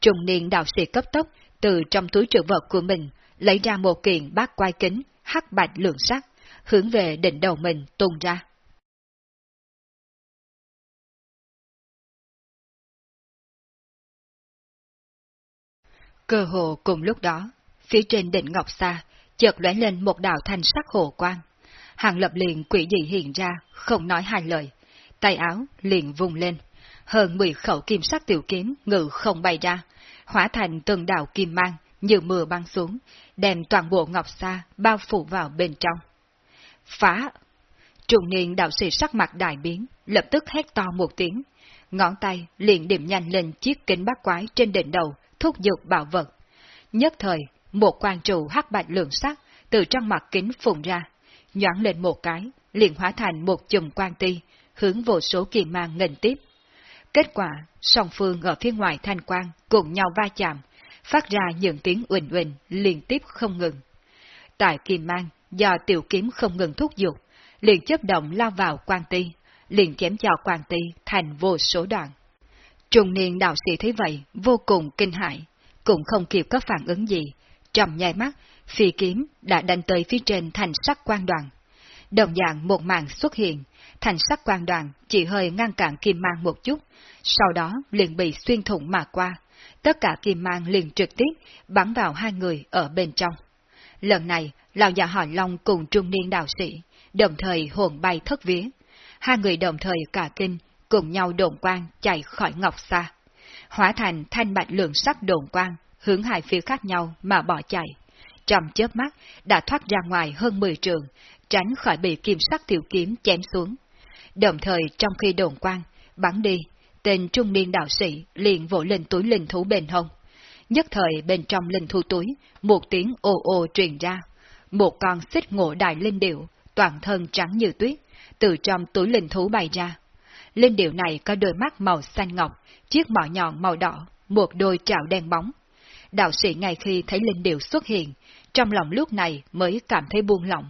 Trùng niên đạo sĩ cấp tốc, từ trong túi trữ vật của mình, lấy ra một kiện bát quai kính, hắc bạch lượng sắc, hướng về đỉnh đầu mình tung ra. Cơ hồ cùng lúc đó, phía trên đỉnh Ngọc Sa, chợt lóe lên một đạo thanh sắc hồ quang. Hàng lập liền quỷ dị hiện ra, không nói hai lời. Tay áo liền vùng lên. hơn 10 khẩu kim sắc tiểu kiếm ngự không bay ra, hóa thành từng đạo kim mang như mưa băng xuống, đem toàn bộ ngọc sa bao phủ vào bên trong. Phá! Trùng niên đạo sĩ sắc mặt đại biến, lập tức hét to một tiếng, ngón tay liền điểm nhanh lên chiếc kính bát quái trên đỉnh đầu, thúc giục bảo vật. Nhất thời, một quan trụ hắc bạch lượng sắc từ trong mặt kính phùng ra, nhoảng lên một cái, liền hóa thành một chùm quan ti, hướng vô số kỳ mang ngành tiếp. Kết quả, song phương ở phía ngoài thanh quan cùng nhau va chạm, phát ra những tiếng uỳnh uỳnh liên tiếp không ngừng. Tại kim mang, do tiểu kiếm không ngừng thúc giục, liền chấp động lao vào quan ti, liền chém cho quan ti thành vô số đoạn. Trung niên đạo sĩ thấy vậy, vô cùng kinh hại, cũng không kịp có phản ứng gì. Trầm nhai mắt, phi kiếm đã đánh tới phía trên thành sắc quan đoàn. Đồng dạng một màn xuất hiện, thành sắc quan đoàn chỉ hơi ngăn cản kim mang một chút, sau đó liền bị xuyên thủng mà qua. Tất cả kim mang liền trực tiếp bắn vào hai người ở bên trong. Lần này, lão già họ Long cùng trung niên đạo sĩ, đồng thời hồn bay thất vía. Hai người đồng thời cả kinh, cùng nhau đồn quang chạy khỏi ngọc xa. Hóa thành thanh bạch lượng sắc đồn quang, hướng hai phía khác nhau mà bỏ chạy. Trong chớp mắt, đã thoát ra ngoài hơn 10 trường, tránh khỏi bị kim sắc tiểu kiếm chém xuống. Đồng thời trong khi đồn quang, bắn đi, tên trung niên đạo sĩ liền vỗ lên túi linh thú bên hông. Nhất thời bên trong linh thú túi, một tiếng ồ ồ truyền ra. Một con xích ngộ đại linh điệu, toàn thân trắng như tuyết, từ trong túi linh thú bay ra. Linh điệu này có đôi mắt màu xanh ngọc, chiếc mỏ nhọn màu đỏ, một đôi trạo đen bóng. Đạo sĩ ngay khi thấy linh điệu xuất hiện, trong lòng lúc này mới cảm thấy buông lỏng,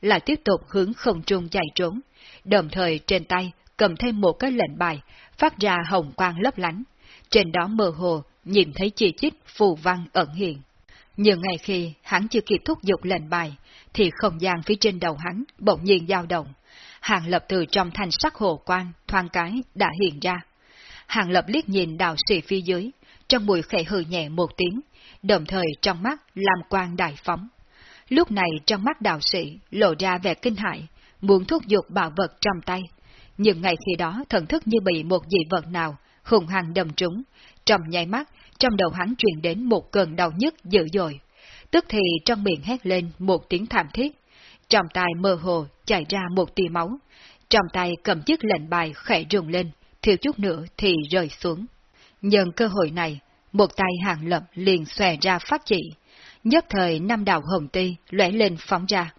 lại tiếp tục hướng không trung chạy trốn, đồng thời trên tay cầm thêm một cái lệnh bài, phát ra hồng quang lấp lánh. Trên đó mơ hồ, nhìn thấy chi chít phù văn ẩn hiện. Nhưng ngay khi hắn chưa kịp thúc giục lệnh bài, thì không gian phía trên đầu hắn bỗng nhiên dao động. Hàng lập từ trong thanh sắc hồ quang, thoang cái, đã hiện ra. Hàng lập liếc nhìn đạo sĩ phía dưới, trong mùi khẽ hừ nhẹ một tiếng, đồng thời trong mắt làm quang đại phóng. Lúc này trong mắt đạo sĩ lộ ra vẻ kinh hại, muốn thúc giục bảo vật trong tay. Nhưng ngày khi đó thần thức như bị một dị vật nào hùng hăng đâm trúng, trong nháy mắt, trong đầu hắn truyền đến một cơn đau nhức dữ dội. Tức thì trong miệng hét lên một tiếng thảm thiết, trong tay mơ hồ chảy ra một tia máu, trong tay cầm chiếc lệnh bài khẽ rung lên, thiếu chút nữa thì rơi xuống. Nhân cơ hội này, một tay hàng lập liền xòe ra phát chỉ, nhất thời năm đạo hồng ti lóe lên phóng ra,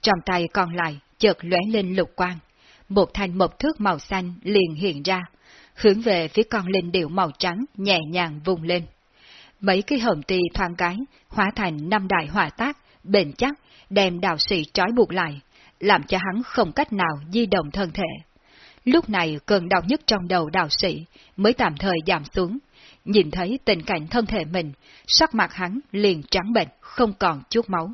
trong tay còn lại chợt lóe lên lục quang, một thanh mộc thước màu xanh liền hiện ra, hướng về phía con linh điệu màu trắng nhẹ nhàng vùng lên. Mấy cái hồng ti thoáng cái, hóa thành năm đại hỏa tác, bền chắc, đem đạo sĩ trói buộc lại, làm cho hắn không cách nào di động thân thể. Lúc này cơn đau nhất trong đầu đạo sĩ mới tạm thời giảm xuống, nhìn thấy tình cảnh thân thể mình, sắc mặt hắn liền trắng bệnh, không còn chút máu.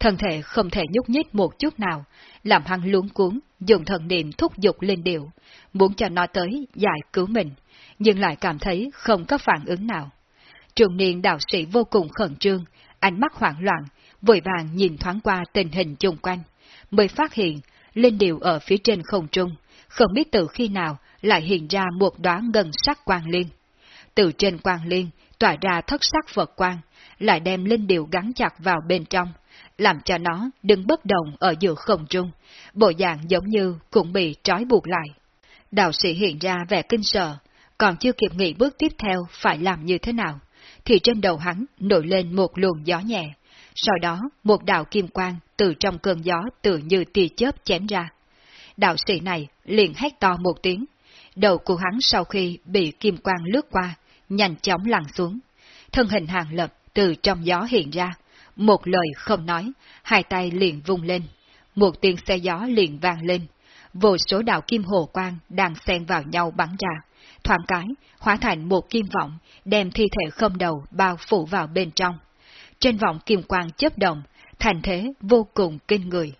Thân thể không thể nhúc nhích một chút nào, làm hắn luống cuốn, dùng thần niệm thúc giục lên điệu, muốn cho nó tới giải cứu mình, nhưng lại cảm thấy không có phản ứng nào. Trường niên đạo sĩ vô cùng khẩn trương, ánh mắt hoảng loạn, vội vàng nhìn thoáng qua tình hình chung quanh, mới phát hiện lên điệu ở phía trên không trung, không biết từ khi nào lại hiện ra một đóa ngân sắc quang liên. Từ trên quang liên tỏa ra thất sắc Phật quang, lại đem linh điệu gắn chặt vào bên trong, làm cho nó đứng bất động ở giữa không trung, bộ dạng giống như cũng bị trói buộc lại. Đạo sĩ hiện ra vẻ kinh sợ, còn chưa kịp nghĩ bước tiếp theo phải làm như thế nào, thì trên đầu hắn nổi lên một luồng gió nhẹ, sau đó một đạo kim quang từ trong cơn gió tự như tia chớp chém ra. Đạo sĩ này liền hét to một tiếng, đầu của hắn sau khi bị kim quang lướt qua, nhanh chóng lăn xuống. Thân hình hàng lập từ trong gió hiện ra, một lời không nói, hai tay liền vung lên. Một tiếng xe gió liền vang lên. Vô số đạo kim hồ quang đang xen vào nhau bắn ra. Thoáng cái, hóa thành một kim vọng, đem thi thể không đầu bao phủ vào bên trong. Trên vọng kim quang chấp động, thành thế vô cùng kinh người.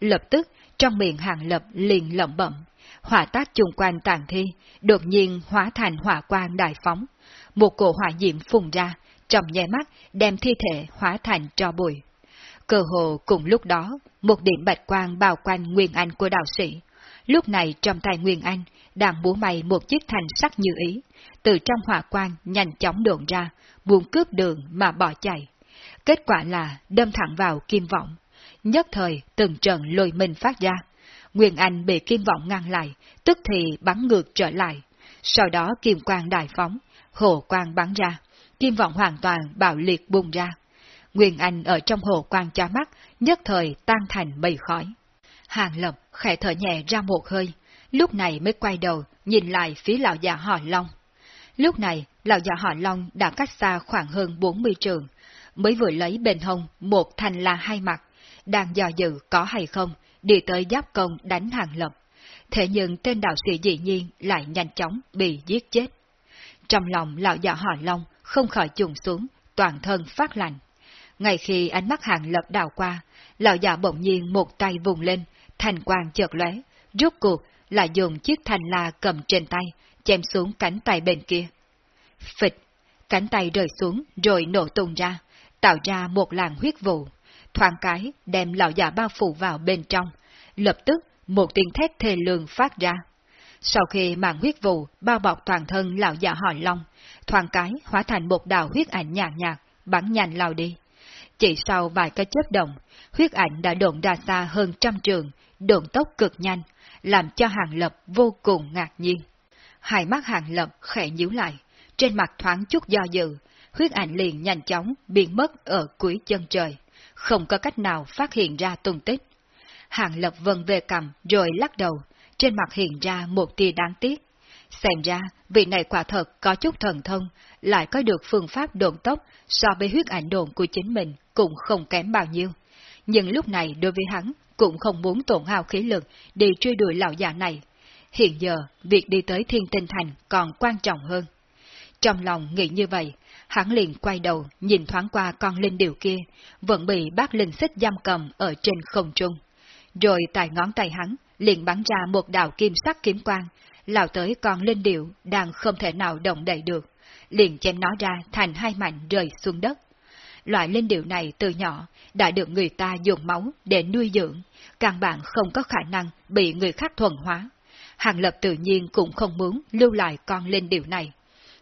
Lập tức, trong miệng hàng lập liền lẩm bẩm, hỏa tác chung quanh tàn thi, đột nhiên hóa thành hỏa quang đại phóng. Một cổ hỏa diệm phùng ra, trong nháy mắt đem thi thể hóa thành tro bụi. Cơ hồ cùng lúc đó, một điểm bạch quang bao quanh nguyên anh của đạo sĩ. Lúc này trong tay Nguyên Anh đang búa mày một chiếc thành sắc như ý, từ trong hỏa quang nhanh chóng đồn ra, buồn cướp đường mà bỏ chạy. Kết quả là đâm thẳng vào kim vọng. Nhất thời từng trận lôi mình phát ra. Nguyên Anh bị kim vọng ngăn lại, tức thì bắn ngược trở lại. Sau đó kim quang đại phóng, hồ quang bắn ra, kim vọng hoàn toàn bạo liệt bùng ra. Nguyên Anh ở trong hồ quang cho mắt, nhất thời tan thành mây khói. Hàng Lập khẽ thở nhẹ ra một hơi, lúc này mới quay đầu nhìn lại phía lão già họ Long. Lúc này, lão già họ Long đã cách xa khoảng hơn 40 trường, mới vừa lấy bên hông một thanh la hai mặt, đang dò dự có hay không, đi tới giáp công đánh Hàng Lập. Thế nhưng tên đạo sĩ dị nhiên lại nhanh chóng bị giết chết. Trong lòng lão già họ Long không khỏi trùng xuống, toàn thân phát lạnh. Ngay khi ánh mắt Hàng Lập đào qua, lão già bỗng nhiên một tay vùng lên, thành quang chợt lóe, rốt cuộc là dùng chiếc thanh la cầm trên tay, chém xuống cánh tay bên kia. Phịch, cánh tay rơi xuống rồi nổ tung ra, tạo ra một làn huyết vụ, thoáng cái đem lão già bao phủ vào bên trong, lập tức một tiếng thét thê lương phát ra. Sau khi màn huyết vụ bao bọc toàn thân lão già hỏi long, thoáng cái hóa thành một đạo huyết ảnh nhạt nhạt, bắn nhanh lao đi. Chỉ sau vài cái chớp động, huyết ảnh đã độn ra xa hơn trăm trường, độn tốc cực nhanh, làm cho Hàng Lập vô cùng ngạc nhiên. Hai mắt Hàng Lập khẽ nhíu lại, trên mặt thoáng chút do dự, huyết ảnh liền nhanh chóng biến mất ở cuối chân trời, không có cách nào phát hiện ra tung tích. Hàng Lập vần về cầm rồi lắc đầu, trên mặt hiện ra một tia đáng tiếc. Xem ra, vị này quả thật có chút thần thông, lại có được phương pháp đồn tốc so với huyết ảnh đồn của chính mình cũng không kém bao nhiêu. Nhưng lúc này đối với hắn cũng không muốn tổn hao khí lực để truy đuổi lão già này. Hiện giờ, việc đi tới thiên tinh thành còn quan trọng hơn. Trong lòng nghĩ như vậy, hắn liền quay đầu nhìn thoáng qua con linh điều kia, vẫn bị bác linh xích giam cầm ở trên không trung. Rồi tại ngón tay hắn, liền bắn ra một đạo kim sắc kiếm quang, lao tới con linh điệu đang không thể nào động đậy được, liền chém nó ra thành hai mảnh rơi xuống đất. Loại linh điệu này từ nhỏ đã được người ta dùng máu để nuôi dưỡng, căn bản không có khả năng bị người khác thuần hóa. Hàng lập tự nhiên cũng không muốn lưu lại con linh điệu này.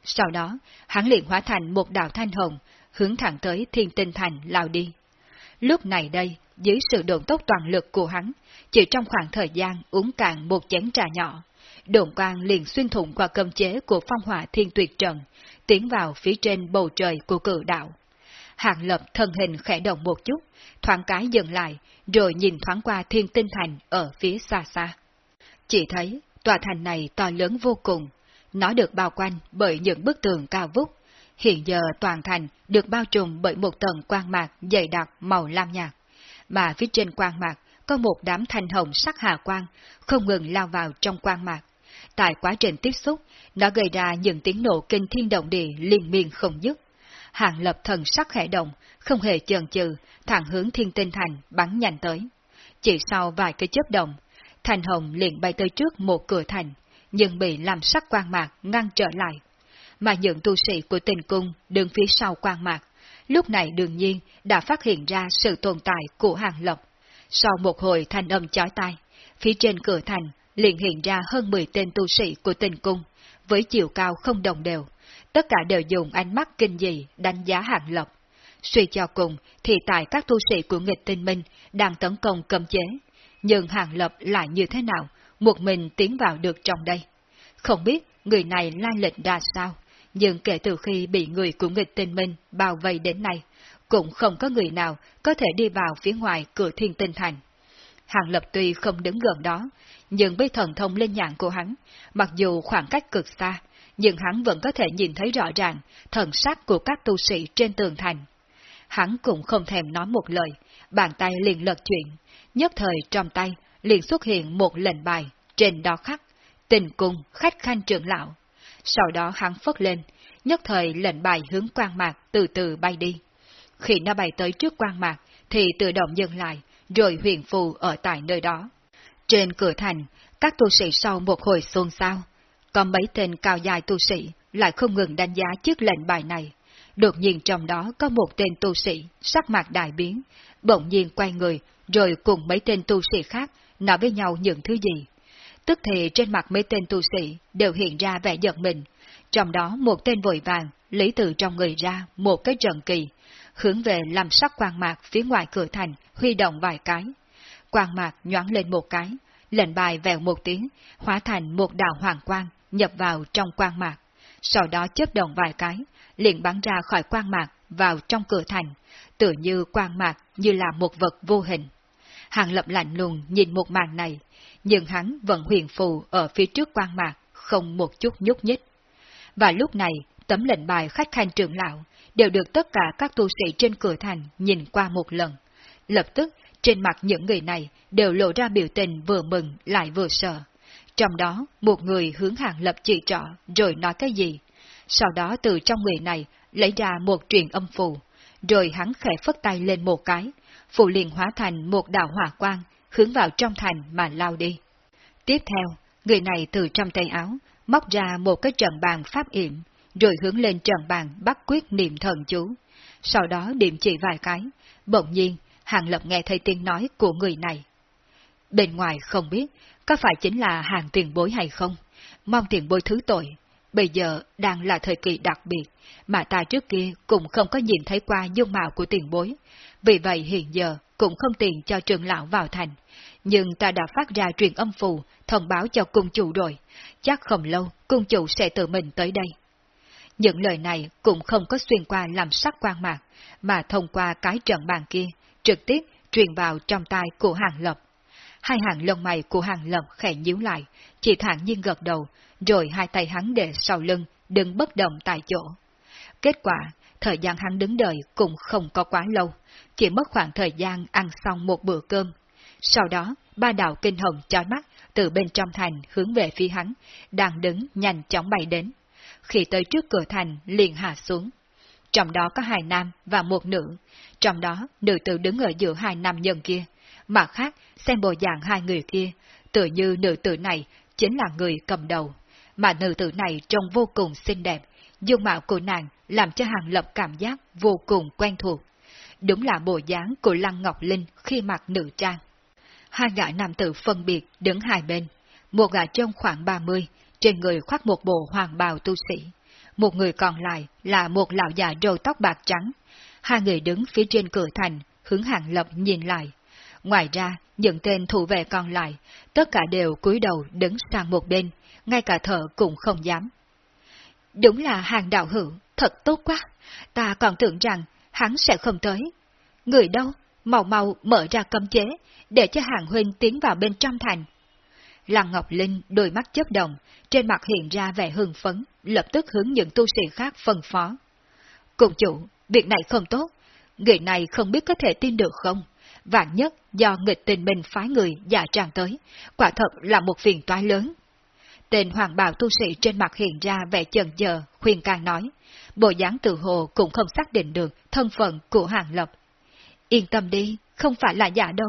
Sau đó, hắn liền hóa thành một đạo thanh hồng, hướng thẳng tới thiên tinh thành lao đi. Lúc này đây, dưới sự độn tốc toàn lực của hắn, chỉ trong khoảng thời gian uống cạn một chén trà nhỏ, đồn quang liền xuyên thủng qua cơm chế của phong hỏa thiên tuyệt trần, tiến vào phía trên bầu trời của cử đạo. Hàng lập thân hình khẽ động một chút, thoáng cái dừng lại, rồi nhìn thoáng qua thiên tinh thành ở phía xa xa. Chỉ thấy, tòa thành này to lớn vô cùng, nó được bao quanh bởi những bức tường cao vút. Hiện giờ toàn thành được bao trùm bởi một tầng quang mạc dày đặc màu lam nhạt, mà phía trên quang mạc có một đám thanh hồng sắc hà quang không ngừng lao vào trong quang mạc. Tại quá trình tiếp xúc, nó gây ra những tiếng nổ kinh thiên động địa liên miên không dứt. Hàng lập thần sắc khẽ động, không hề chần chừ, thẳng hướng thiên tinh thành bắn nhanh tới. Chỉ sau vài cái chớp động, thành hồng liền bay tới trước một cửa thành, nhưng bị làm sắc quang mạc ngăn trở lại. Mà những tu sĩ của tình cung đứng phía sau quang mạc, lúc này đương nhiên đã phát hiện ra sự tồn tại của hàng lộc. Sau một hồi thanh âm chói tai, phía trên cửa thành liền hiện ra hơn 10 tên tu sĩ của tình cung, với chiều cao không đồng đều, tất cả đều dùng ánh mắt kinh dị đánh giá hàng lộc. Suy cho cùng thì tại các tu sĩ của nghịch tinh minh đang tấn công cầm chế, nhưng hàng lập lại như thế nào, một mình tiến vào được trong đây. Không biết người này lai lịch ra sao, nhưng kể từ khi bị người của nghịch tinh minh bao vây đến nay, cũng không có người nào có thể đi vào phía ngoài cửa thiên tinh thành. Hàng lập tuy không đứng gần đó, nhưng với thần thông linh nhãn của hắn, mặc dù khoảng cách cực xa, nhưng hắn vẫn có thể nhìn thấy rõ ràng thần sắc của các tu sĩ trên tường thành. Hắn cũng không thèm nói một lời, bàn tay liền lật chuyện, nhất thời trong tay liền xuất hiện một lệnh bài, trên đó khắc, tình cung khách khanh trưởng lão. Sau đó hắn phất lên, nhất thời lệnh bài hướng quang mạc từ từ bay đi. Khi nó bay tới trước quang mạc, thì tự động dừng lại, rồi huyền phù ở tại nơi đó. Trên cửa thành, các tu sĩ sau một hồi xôn xao. Có mấy tên cao dài tu sĩ lại không ngừng đánh giá chiếc lệnh bài này. Đột nhiên trong đó có một tên tu sĩ, sắc mặt đại biến, bỗng nhiên quay người, rồi cùng mấy tên tu sĩ khác nói với nhau những thứ gì tức thì trên mặt mấy tên tu sĩ đều hiện ra vẻ giận mình, trong đó một tên vội vàng lấy từ trong người ra một cái trận kỳ, hướng về làm sắc quang mạc phía ngoài cửa thành, huy động vài cái. Quang mạc nhoáng lên một cái, lệnh bài vèo một tiếng, hóa thành một đạo hoàng quang, nhập vào trong quang mạc. Sau đó chớp động vài cái, liền bắn ra khỏi quang mạc vào trong cửa thành, tự như quang mạc như là một vật vô hình. Hàng lập lạnh lùng nhìn một màn này, nhưng hắn vẫn huyền phù ở phía trước quang mạc, không một chút nhúc nhích. Và lúc này, tấm lệnh bài khách khanh trưởng lão đều được tất cả các tu sĩ trên cửa thành nhìn qua một lần. Lập tức, trên mặt những người này đều lộ ra biểu tình vừa mừng lại vừa sợ. Trong đó, một người hướng hàng lập chỉ trọ rồi nói cái gì. Sau đó từ trong người này lấy ra một truyền âm phù, rồi hắn khẽ phất tay lên một cái, phù liền hóa thành một đạo hỏa quang, hướng vào trong thành mà lao đi. Tiếp theo, người này từ trong tay áo, móc ra một cái trận bàn pháp yểm, rồi hướng lên trận bàn bắt quyết niệm thần chú. Sau đó điểm chỉ vài cái, bỗng nhiên, Hàng Lập nghe thấy tiếng nói của người này. Bên ngoài không biết, có phải chính là hàng tiền bối hay không? Mong tiền bối thứ tội. Bây giờ đang là thời kỳ đặc biệt, mà ta trước kia cũng không có nhìn thấy qua dung mạo của tiền bối. Vì vậy hiện giờ cũng không tiền cho trường lão vào thành. Nhưng ta đã phát ra truyền âm phù, thông báo cho cung chủ rồi. Chắc không lâu, cung chủ sẽ tự mình tới đây. Những lời này cũng không có xuyên qua làm sắc quan mạc, mà thông qua cái trận bàn kia, trực tiếp truyền vào trong tai của hàng lập. Hai hàng lông mày của hàng lập khẽ nhíu lại, chỉ thản nhiên gật đầu, rồi hai tay hắn để sau lưng, đứng bất động tại chỗ. Kết quả, thời gian hắn đứng đợi cũng không có quá lâu, chỉ mất khoảng thời gian ăn xong một bữa cơm. Sau đó, ba đạo kinh hồng chói mắt từ bên trong thành hướng về phía hắn, đang đứng nhanh chóng bay đến. Khi tới trước cửa thành liền hạ xuống. Trong đó có hai nam và một nữ, trong đó nữ tử đứng ở giữa hai nam nhân kia, mà khác xem bộ dạng hai người kia, tự như nữ tử này chính là người cầm đầu, mà nữ tử này trông vô cùng xinh đẹp, dung mạo của nàng làm cho Hàng Lập cảm giác vô cùng quen thuộc. Đúng là bộ dáng của Lăng Ngọc Linh khi mặc nữ trang. Hai gã nam tử phân biệt đứng hai bên, một gã trông khoảng 30, trên người khoác một bộ hoàng bào tu sĩ. Một người còn lại là một lão già râu tóc bạc trắng. Hai người đứng phía trên cửa thành, hướng Hàng Lập nhìn lại. Ngoài ra, những tên thủ vệ còn lại, tất cả đều cúi đầu đứng sang một bên, ngay cả thở cũng không dám. Đúng là hàng đạo hữu, thật tốt quá, ta còn tưởng rằng hắn sẽ không tới. Người đâu, mau mau mở ra cấm chế, để cho hàng huynh tiến vào bên trong thành. Lăng Ngọc Linh đôi mắt chớp động, trên mặt hiện ra vẻ hưng phấn, lập tức hướng những tu sĩ khác phân phó. Cùng chủ, việc này không tốt, người này không biết có thể tin được không? Vạn nhất do nghịch tình mình phái người giả trang tới, quả thật là một phiền toái lớn. Tên hoàng bào tu sĩ trên mặt hiện ra vẻ chần chờ, khuyên can nói. Bộ dáng tự hồ cũng không xác định được thân phận của hàng lập. Yên tâm đi, không phải là giả đâu.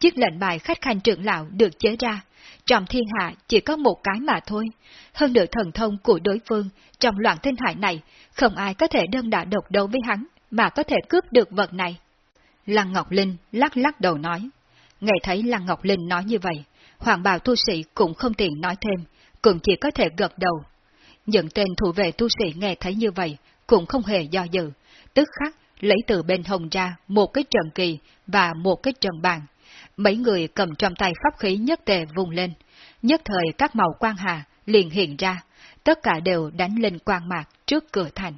Chiếc lệnh bài khách khanh trưởng lão được chế ra. Trong thiên hạ chỉ có một cái mà thôi. Hơn nữa thần thông của đối phương, trong loạn thiên hải này, không ai có thể đơn đả độc đấu với hắn, mà có thể cướp được vật này. Lăng Ngọc Linh lắc lắc đầu nói. Nghe thấy Lăng Ngọc Linh nói như vậy, hoàng bào tu sĩ cũng không tiện nói thêm, cũng chỉ có thể gật đầu. Những tên thủ vệ tu sĩ nghe thấy như vậy, cũng không hề do dự, tức khắc lấy từ bên hồng ra một cái trần kỳ và một cái trần bàn. Mấy người cầm trong tay pháp khí nhất tề vùng lên, nhất thời các màu quang hà liền hiện ra, tất cả đều đánh lên quang mạc trước cửa thành.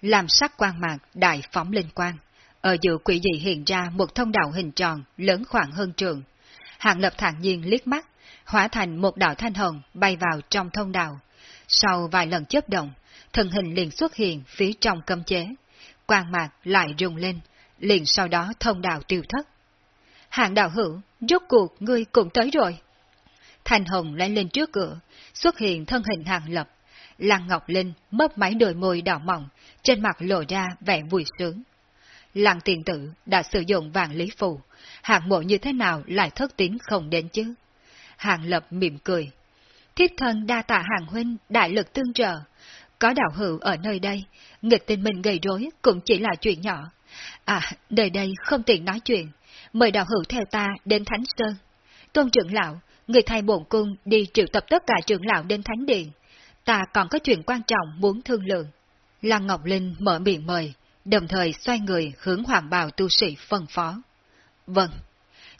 Làm sắc quang mạc đại phóng lên quang, ở giữa quỷ dị hiện ra một thông đạo hình tròn lớn khoảng hơn trường. Hạng lập thản nhiên liếc mắt, hóa thành một đạo thanh hồng bay vào trong thông đạo. Sau vài lần chớp động, thân hình liền xuất hiện phía trong cấm chế. Quang mạc lại rung lên, liền sau đó thông đạo tiêu thất. Hạng đạo hữu, rốt cuộc ngươi cũng tới rồi. Thanh hồng lại lên trước cửa, xuất hiện thân hình hàng lập. Lăng Ngọc Linh mấp máy đôi môi đỏ mỏng, trên mặt lộ ra vẻ vui sướng. Lăng tiền tử đã sử dụng vàng lý phù, hạng mộ như thế nào lại thất tín không đến chứ? hạng lập mỉm cười. Thiếp thân đa tạ hàng huynh đại lực tương trợ. Có đạo hữu ở nơi đây, nghịch tình mình gây rối cũng chỉ là chuyện nhỏ. À, đời đây không tiện nói chuyện, mời đạo hữu theo ta đến Thánh Sơn. Tôn trưởng lão, người thay bổn cung đi triệu tập tất cả trưởng lão đến Thánh Điện. Ta còn có chuyện quan trọng muốn thương lượng. Lăng Ngọc Linh mở miệng mời, đồng thời xoay người hướng hoàng bào tu sĩ phân phó. Vâng.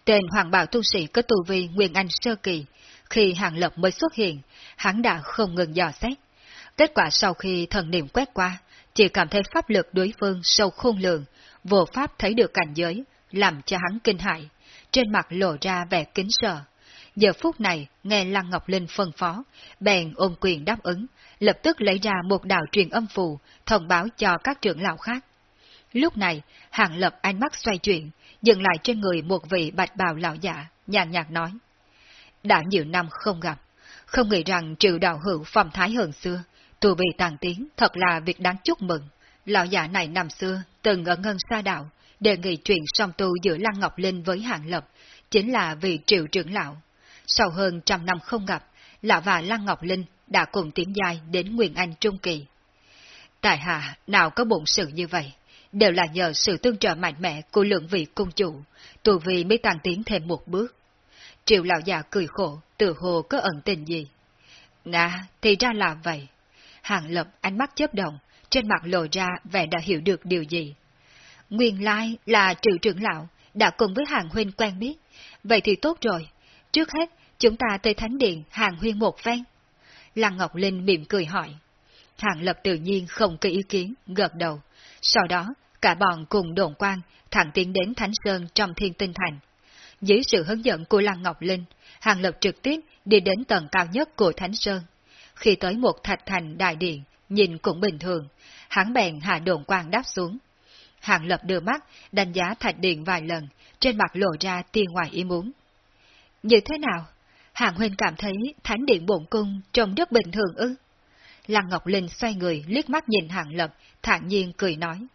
Tên hoàng bào tu sĩ có tu vi Nguyên Anh Sơ Kỳ, khi Hàng Lập mới xuất hiện, hắn đã không ngừng dò xét. Kết quả sau khi thần niệm quét qua, chỉ cảm thấy pháp lực đối phương sâu khôn lường, vô pháp thấy được cảnh giới, làm cho hắn kinh hại, trên mặt lộ ra vẻ kính sợ. Giờ phút này, nghe Lăng Ngọc Linh phân phó, bèn ôm quyền đáp ứng, lập tức lấy ra một đạo truyền âm phù, thông báo cho các trưởng lão khác. Lúc này, Hàng Lập ánh mắt xoay chuyển, dừng lại trên người một vị bạch bào lão giả, nhàn nhạt nói. Đã nhiều năm không gặp, không nghĩ rằng triệu đạo hữu phong thái hơn xưa, tù bị tàn tiến thật là việc đáng chúc mừng. Lão giả này năm xưa từng ở ngân sa đạo, đề nghị chuyện song tu giữa Lăng Ngọc Linh với Hàng Lập, chính là vì triệu trưởng lão. Sau hơn trăm năm không gặp, lão và Lăng Ngọc Linh đã cùng tiến giai đến Nguyên Anh Trung Kỳ. Tại hạ nào có bụng sự như vậy, đều là nhờ sự tương trợ mạnh mẽ của lượng vị cung chủ, tù vị mới tăng tiến thêm một bước. Triệu lão già cười khổ, tự hồ có ẩn tình gì. Nà, thì ra là vậy. Hàng lập ánh mắt chớp động, trên mặt lộ ra vẻ đã hiểu được điều gì. Nguyên lai là triệu trưởng lão, đã cùng với hàng huynh quen biết. Vậy thì tốt rồi. Trước hết, chúng ta tới thánh điện hàng huynh một ven. Lăng Ngọc Linh mỉm cười hỏi. Hàng lập tự nhiên không có ý kiến, gật đầu. Sau đó, cả bọn cùng đồn quan, thẳng tiến đến Thánh Sơn trong thiên tinh thành. Dưới sự hướng dẫn của Lăng Ngọc Linh, Hàng Lập trực tiếp đi đến tầng cao nhất của Thánh Sơn. Khi tới một thạch thành đại điện, nhìn cũng bình thường, hắn bèn hạ đồn quan đáp xuống. Hàng Lập đưa mắt, đánh giá thạch điện vài lần, trên mặt lộ ra tia ngoài ý muốn. Như thế nào? Hàng Huynh cảm thấy thánh điện bổn cung trông rất bình thường ư? Lăng Ngọc Linh xoay người liếc mắt nhìn Hàng Lập, thản nhiên cười nói.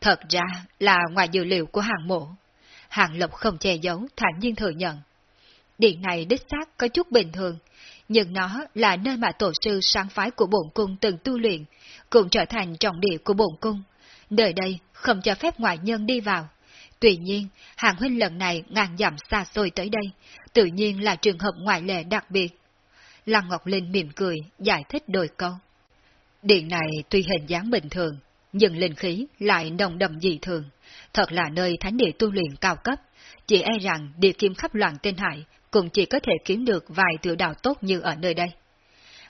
Thật ra là ngoài dự liệu của Hàng Mộ. Hàng lộc không che giấu, thản nhiên thừa nhận. Điện này đích xác có chút bình thường, nhưng nó là nơi mà tổ sư sáng phái của bổn cung từng tu luyện, cũng trở thành trọng địa của bổn cung. Nơi đây không cho phép ngoại nhân đi vào. Tuy nhiên, hàng huynh lần này ngàn dặm xa xôi tới đây, tự nhiên là trường hợp ngoại lệ đặc biệt. Lăng Ngọc Linh mỉm cười, giải thích đôi câu. Điện này tuy hình dáng bình thường, nhưng linh khí lại nồng đậm dị thường, thật là nơi thánh địa tu luyện cao cấp, chỉ e rằng địa kim khắp loạn tên hải cũng chỉ có thể kiếm được vài tiểu đạo tốt như ở nơi đây.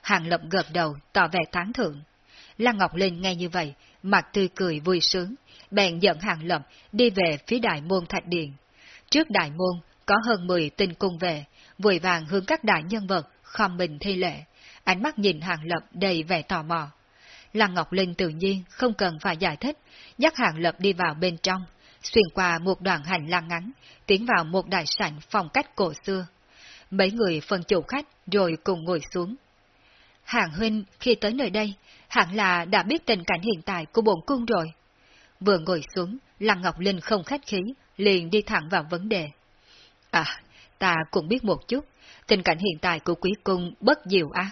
Hàng Lập gật đầu, tỏ vẻ tán thưởng. lan Ngọc Linh nghe như vậy, mặt tươi cười vui sướng, bèn dẫn Hàng Lập đi về phía đại môn thạch điện. Trước đại môn có hơn 10 tinh cung về, vội vàng hướng các đại nhân vật, không mình thi lệ, ánh mắt nhìn Hàng Lập đầy vẻ tò mò. Lăng Ngọc Linh tự nhiên không cần phải giải thích, dắt Hàng Lập đi vào bên trong, xuyên qua một đoạn hành lang ngắn, tiến vào một đại sảnh phong cách cổ xưa. Mấy người phân chủ khách rồi cùng ngồi xuống. Hàng huynh khi tới nơi đây, hẳn là đã biết tình cảnh hiện tại của bổn cung rồi. Vừa ngồi xuống, Lăng Ngọc Linh không khách khí, liền đi thẳng vào vấn đề. À, ta cũng biết một chút, tình cảnh hiện tại của quý cung bất diệu á.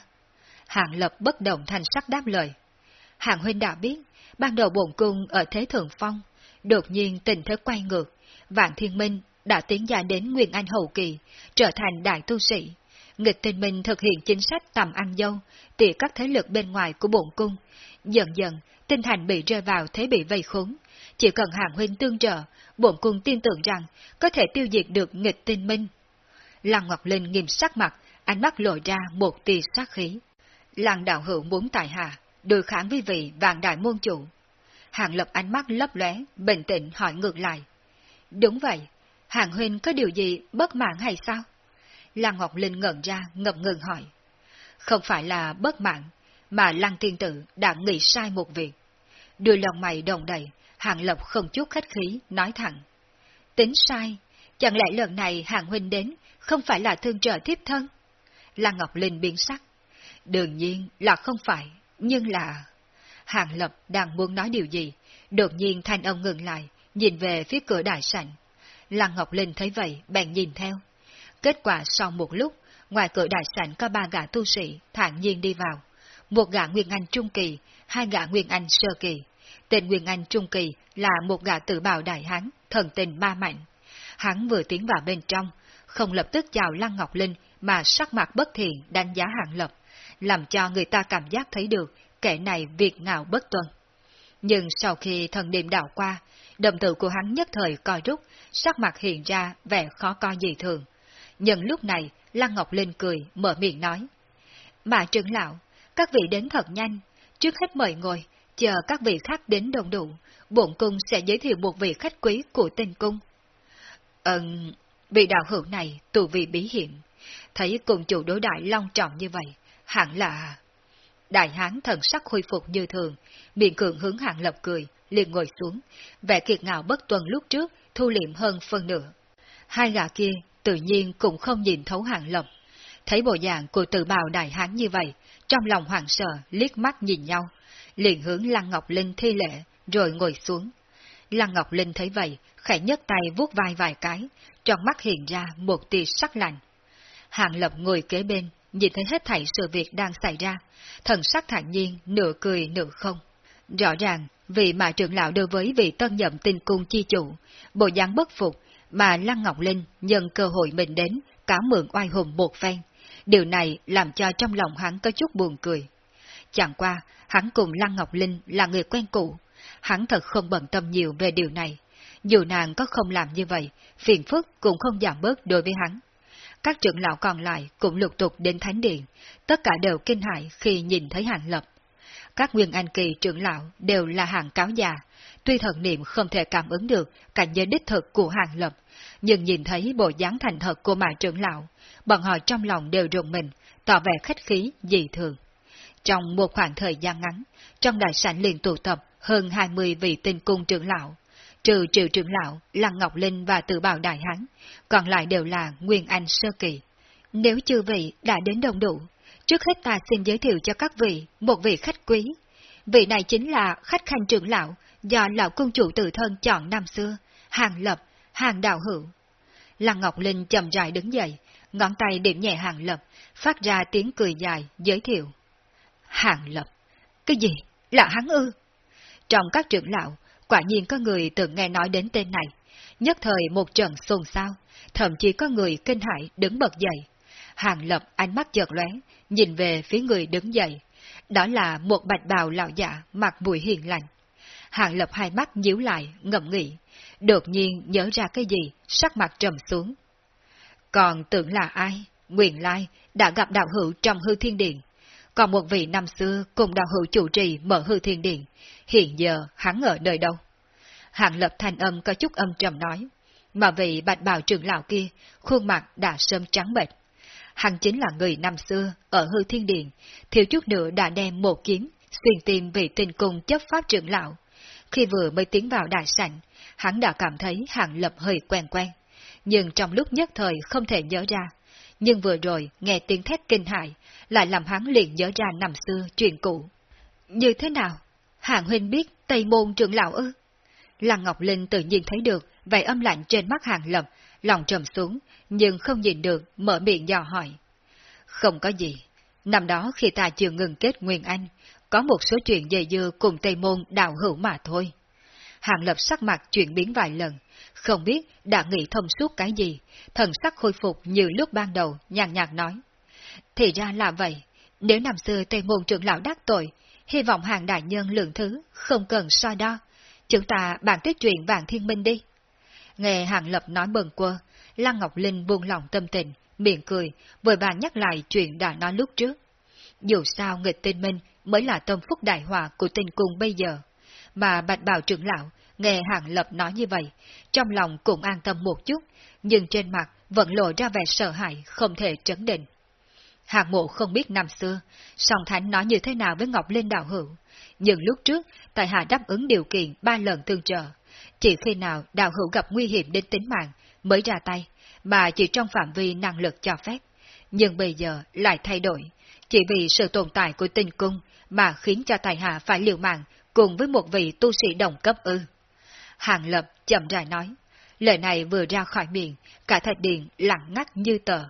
Hạng Lập bất động thành sắc đáp lời. Hàng huynh đã biết, ban đầu bổn cung ở thế thượng phong, đột nhiên tình thế quay ngược, Vạn Thiên Minh đã tiến gia đến Nguyên Anh Hậu Kỳ, trở thành đại tu sĩ. Nghịch tình minh thực hiện chính sách tầm ăn dâu, tỉa các thế lực bên ngoài của bổn cung. Dần dần, tinh thành bị rơi vào thế bị vây khốn. Chỉ cần hàng huynh tương trợ, bổn cung tin tưởng rằng có thể tiêu diệt được nghịch tinh minh. Lăng Ngọc Linh nghiêm sắc mặt, ánh mắt lộ ra một tia sát khí. Lăng đạo hữu muốn tài hạ, đối kháng với vị vạn đại môn chủ. Hàng lập ánh mắt lấp lóe, bình tĩnh hỏi ngược lại. Đúng vậy, Hàng huynh có điều gì bất mãn hay sao? Lan Ngọc Linh ngẩn ra, ngập ngừng hỏi. Không phải là bất mãn, mà Lăng Tiên Tử đã nghĩ sai một việc. Đưa lòng mày đồng đầy, Hàng Lập không chút khách khí, nói thẳng. Tính sai, chẳng lẽ lần này Hàng huynh đến không phải là thương trợ thiếp thân? Lan Ngọc Linh biến sắc. Đương nhiên là không phải, nhưng là... Hàng Lập đang muốn nói điều gì, đột nhiên thanh âm ngừng lại, nhìn về phía cửa đại sảnh. Lăng Ngọc Linh thấy vậy, bèn nhìn theo. Kết quả sau một lúc, ngoài cửa đại sảnh có ba gã tu sĩ thản nhiên đi vào. Một gã Nguyên Anh Trung Kỳ, hai gã Nguyên Anh Sơ Kỳ. tên Nguyên Anh Trung Kỳ là một gã tự bào đại hán, thần tình ma mạnh. Hắn vừa tiến vào bên trong, không lập tức chào Lăng Ngọc Linh mà sắc mặt bất thiện đánh giá hạng lập, làm cho người ta cảm giác thấy được kẻ này việc ngạo bất tuân. Nhưng sau khi thần niệm đảo qua, đầm tử của hắn nhất thời coi rút, sắc mặt hiện ra vẻ khó coi dị thường. Nhưng lúc này, Lăng Ngọc Linh cười, mở miệng nói. Mà trưởng lão, các vị đến thật nhanh, trước hết mời ngồi, chờ các vị khác đến đông đủ, bổn cung sẽ giới thiệu một vị khách quý của tinh cung. Ừm, vị đạo hữu này tù vị bí hiểm, thấy cùng chủ đối đại long trọng như vậy, hẳn là... Đại hán thần sắc khôi phục như thường, miệng cường hướng hạng lập cười, liền ngồi xuống, vẻ kiệt ngạo bất tuần lúc trước, thu liệm hơn phân nửa. Hai gã kia tự nhiên cũng không nhìn thấu hạng lập. Thấy bộ dạng của tự bào đại hán như vậy, trong lòng hoảng sợ, liếc mắt nhìn nhau, liền hướng Lăng Ngọc Linh thi lễ, rồi ngồi xuống. Lăng Ngọc Linh thấy vậy, khẽ nhấc tay vuốt vai vài cái, trong mắt hiện ra một tia sắc lạnh. Hạng Lập ngồi kế bên, nhìn thấy hết thảy sự việc đang xảy ra, thần sắc thản nhiên, nửa cười nửa không. Rõ ràng, vì mà trưởng lão đối với vị tân nhậm tinh cung chi chủ, bộ dáng bất phục, mà Lăng Ngọc Linh nhân cơ hội mình đến, cá mượn oai hùng một phen. Điều này làm cho trong lòng hắn có chút buồn cười. Chẳng qua, hắn cùng Lăng Ngọc Linh là người quen cũ, hắn thật không bận tâm nhiều về điều này. Dù nàng có không làm như vậy, phiền phức cũng không giảm bớt đối với hắn. Các trưởng lão còn lại cũng lục tục đến thánh điện, tất cả đều kinh hãi khi nhìn thấy hàng lập. Các nguyên anh kỳ trưởng lão đều là hàng cáo già, tuy thần niệm không thể cảm ứng được cảnh giới đích thực của hàng lập, nhưng nhìn thấy bộ dáng thành thật của mã trưởng lão, bọn họ trong lòng đều rùng mình, tỏ vẻ khách khí, dị thường. Trong một khoảng thời gian ngắn, trong đại sảnh liền tụ tập hơn 20 vị tinh cung trưởng lão, trừ trừ trưởng lão, Lăng Ngọc Linh và tự bảo đại hán, còn lại đều là Nguyên Anh Sơ Kỳ. Nếu chư vị đã đến đông đủ, trước hết ta xin giới thiệu cho các vị một vị khách quý. Vị này chính là khách khanh trưởng lão do lão cung chủ tự thân chọn năm xưa, hàng lập, hàng đạo hữu. Lăng Ngọc Linh chậm rãi đứng dậy, ngón tay điểm nhẹ hàng lập, phát ra tiếng cười dài, giới thiệu. Hàng lập, cái gì? Là hắn ư? Trong các trưởng lão, quả nhiên có người từng nghe nói đến tên này. Nhất thời một trận xôn xao, thậm chí có người kinh hãi đứng bật dậy. Hàng lập ánh mắt chợt lóe, nhìn về phía người đứng dậy. Đó là một bạch bào lão giả mặc bụi hiền lành. Hàng lập hai mắt nhíu lại, ngậm nghĩ. Đột nhiên nhớ ra cái gì, sắc mặt trầm xuống. Còn tưởng là ai? Nguyện Lai đã gặp đạo hữu trong hư thiên điện. Còn một vị năm xưa cùng đạo hữu chủ trì mở hư thiên điện. Hiện giờ hắn ở nơi đâu? Hạng lập thanh âm có chút âm trầm nói. Mà vị bạch bào trưởng lão kia, khuôn mặt đã sớm trắng bệch. Hắn chính là người năm xưa, ở hư thiên điện, thiếu chút nữa đã đem một kiếm, xuyên tìm vị tình cung chấp pháp trưởng lão. Khi vừa mới tiến vào đại sảnh, hắn đã cảm thấy hạng lập hơi quen quen. Nhưng trong lúc nhất thời không thể nhớ ra. Nhưng vừa rồi nghe tiếng thét kinh hại, lại làm hắn liền nhớ ra năm xưa chuyện cũ. Như thế nào? Hạng huynh biết Tây Môn trưởng lão ư? Lăng Ngọc Linh tự nhiên thấy được vẻ âm lạnh trên mắt Hàng Lập, lòng trầm xuống, nhưng không nhìn được, mở miệng dò hỏi. Không có gì. Năm đó khi ta chưa ngừng kết Nguyên Anh, có một số chuyện dây dưa cùng Tây Môn đạo hữu mà thôi. Hàng Lập sắc mặt chuyển biến vài lần, không biết đã nghĩ thông suốt cái gì, thần sắc khôi phục như lúc ban đầu, nhàn nhạt nói. Thì ra là vậy, nếu năm xưa Tây Môn trưởng lão đắc tội, hy vọng hàng đại nhân lượng thứ, không cần so đo. Chúng ta bàn tiếp chuyện vạn thiên minh đi. Nghe hàng lập nói bần quơ, Lăng Ngọc Linh buông lòng tâm tình, miệng cười, vội vàng nhắc lại chuyện đã nói lúc trước. Dù sao nghịch tên minh mới là tâm phúc đại hòa của tình cung bây giờ. Mà bạch bào trưởng lão, nghe hàng lập nói như vậy, trong lòng cũng an tâm một chút, nhưng trên mặt vẫn lộ ra vẻ sợ hãi, không thể trấn định. Hàng mộ không biết năm xưa, song thánh nói như thế nào với Ngọc Linh đạo hữu. Nhưng lúc trước, tại hạ đáp ứng điều kiện ba lần tương trợ. Chỉ khi nào đạo hữu gặp nguy hiểm đến tính mạng mới ra tay, mà chỉ trong phạm vi năng lực cho phép. Nhưng bây giờ lại thay đổi, chỉ vì sự tồn tại của tinh cung mà khiến cho tài hạ phải liều mạng cùng với một vị tu sĩ đồng cấp ư. Hàng lập chậm rãi nói, lời này vừa ra khỏi miệng, cả thạch điện lặng ngắt như tờ.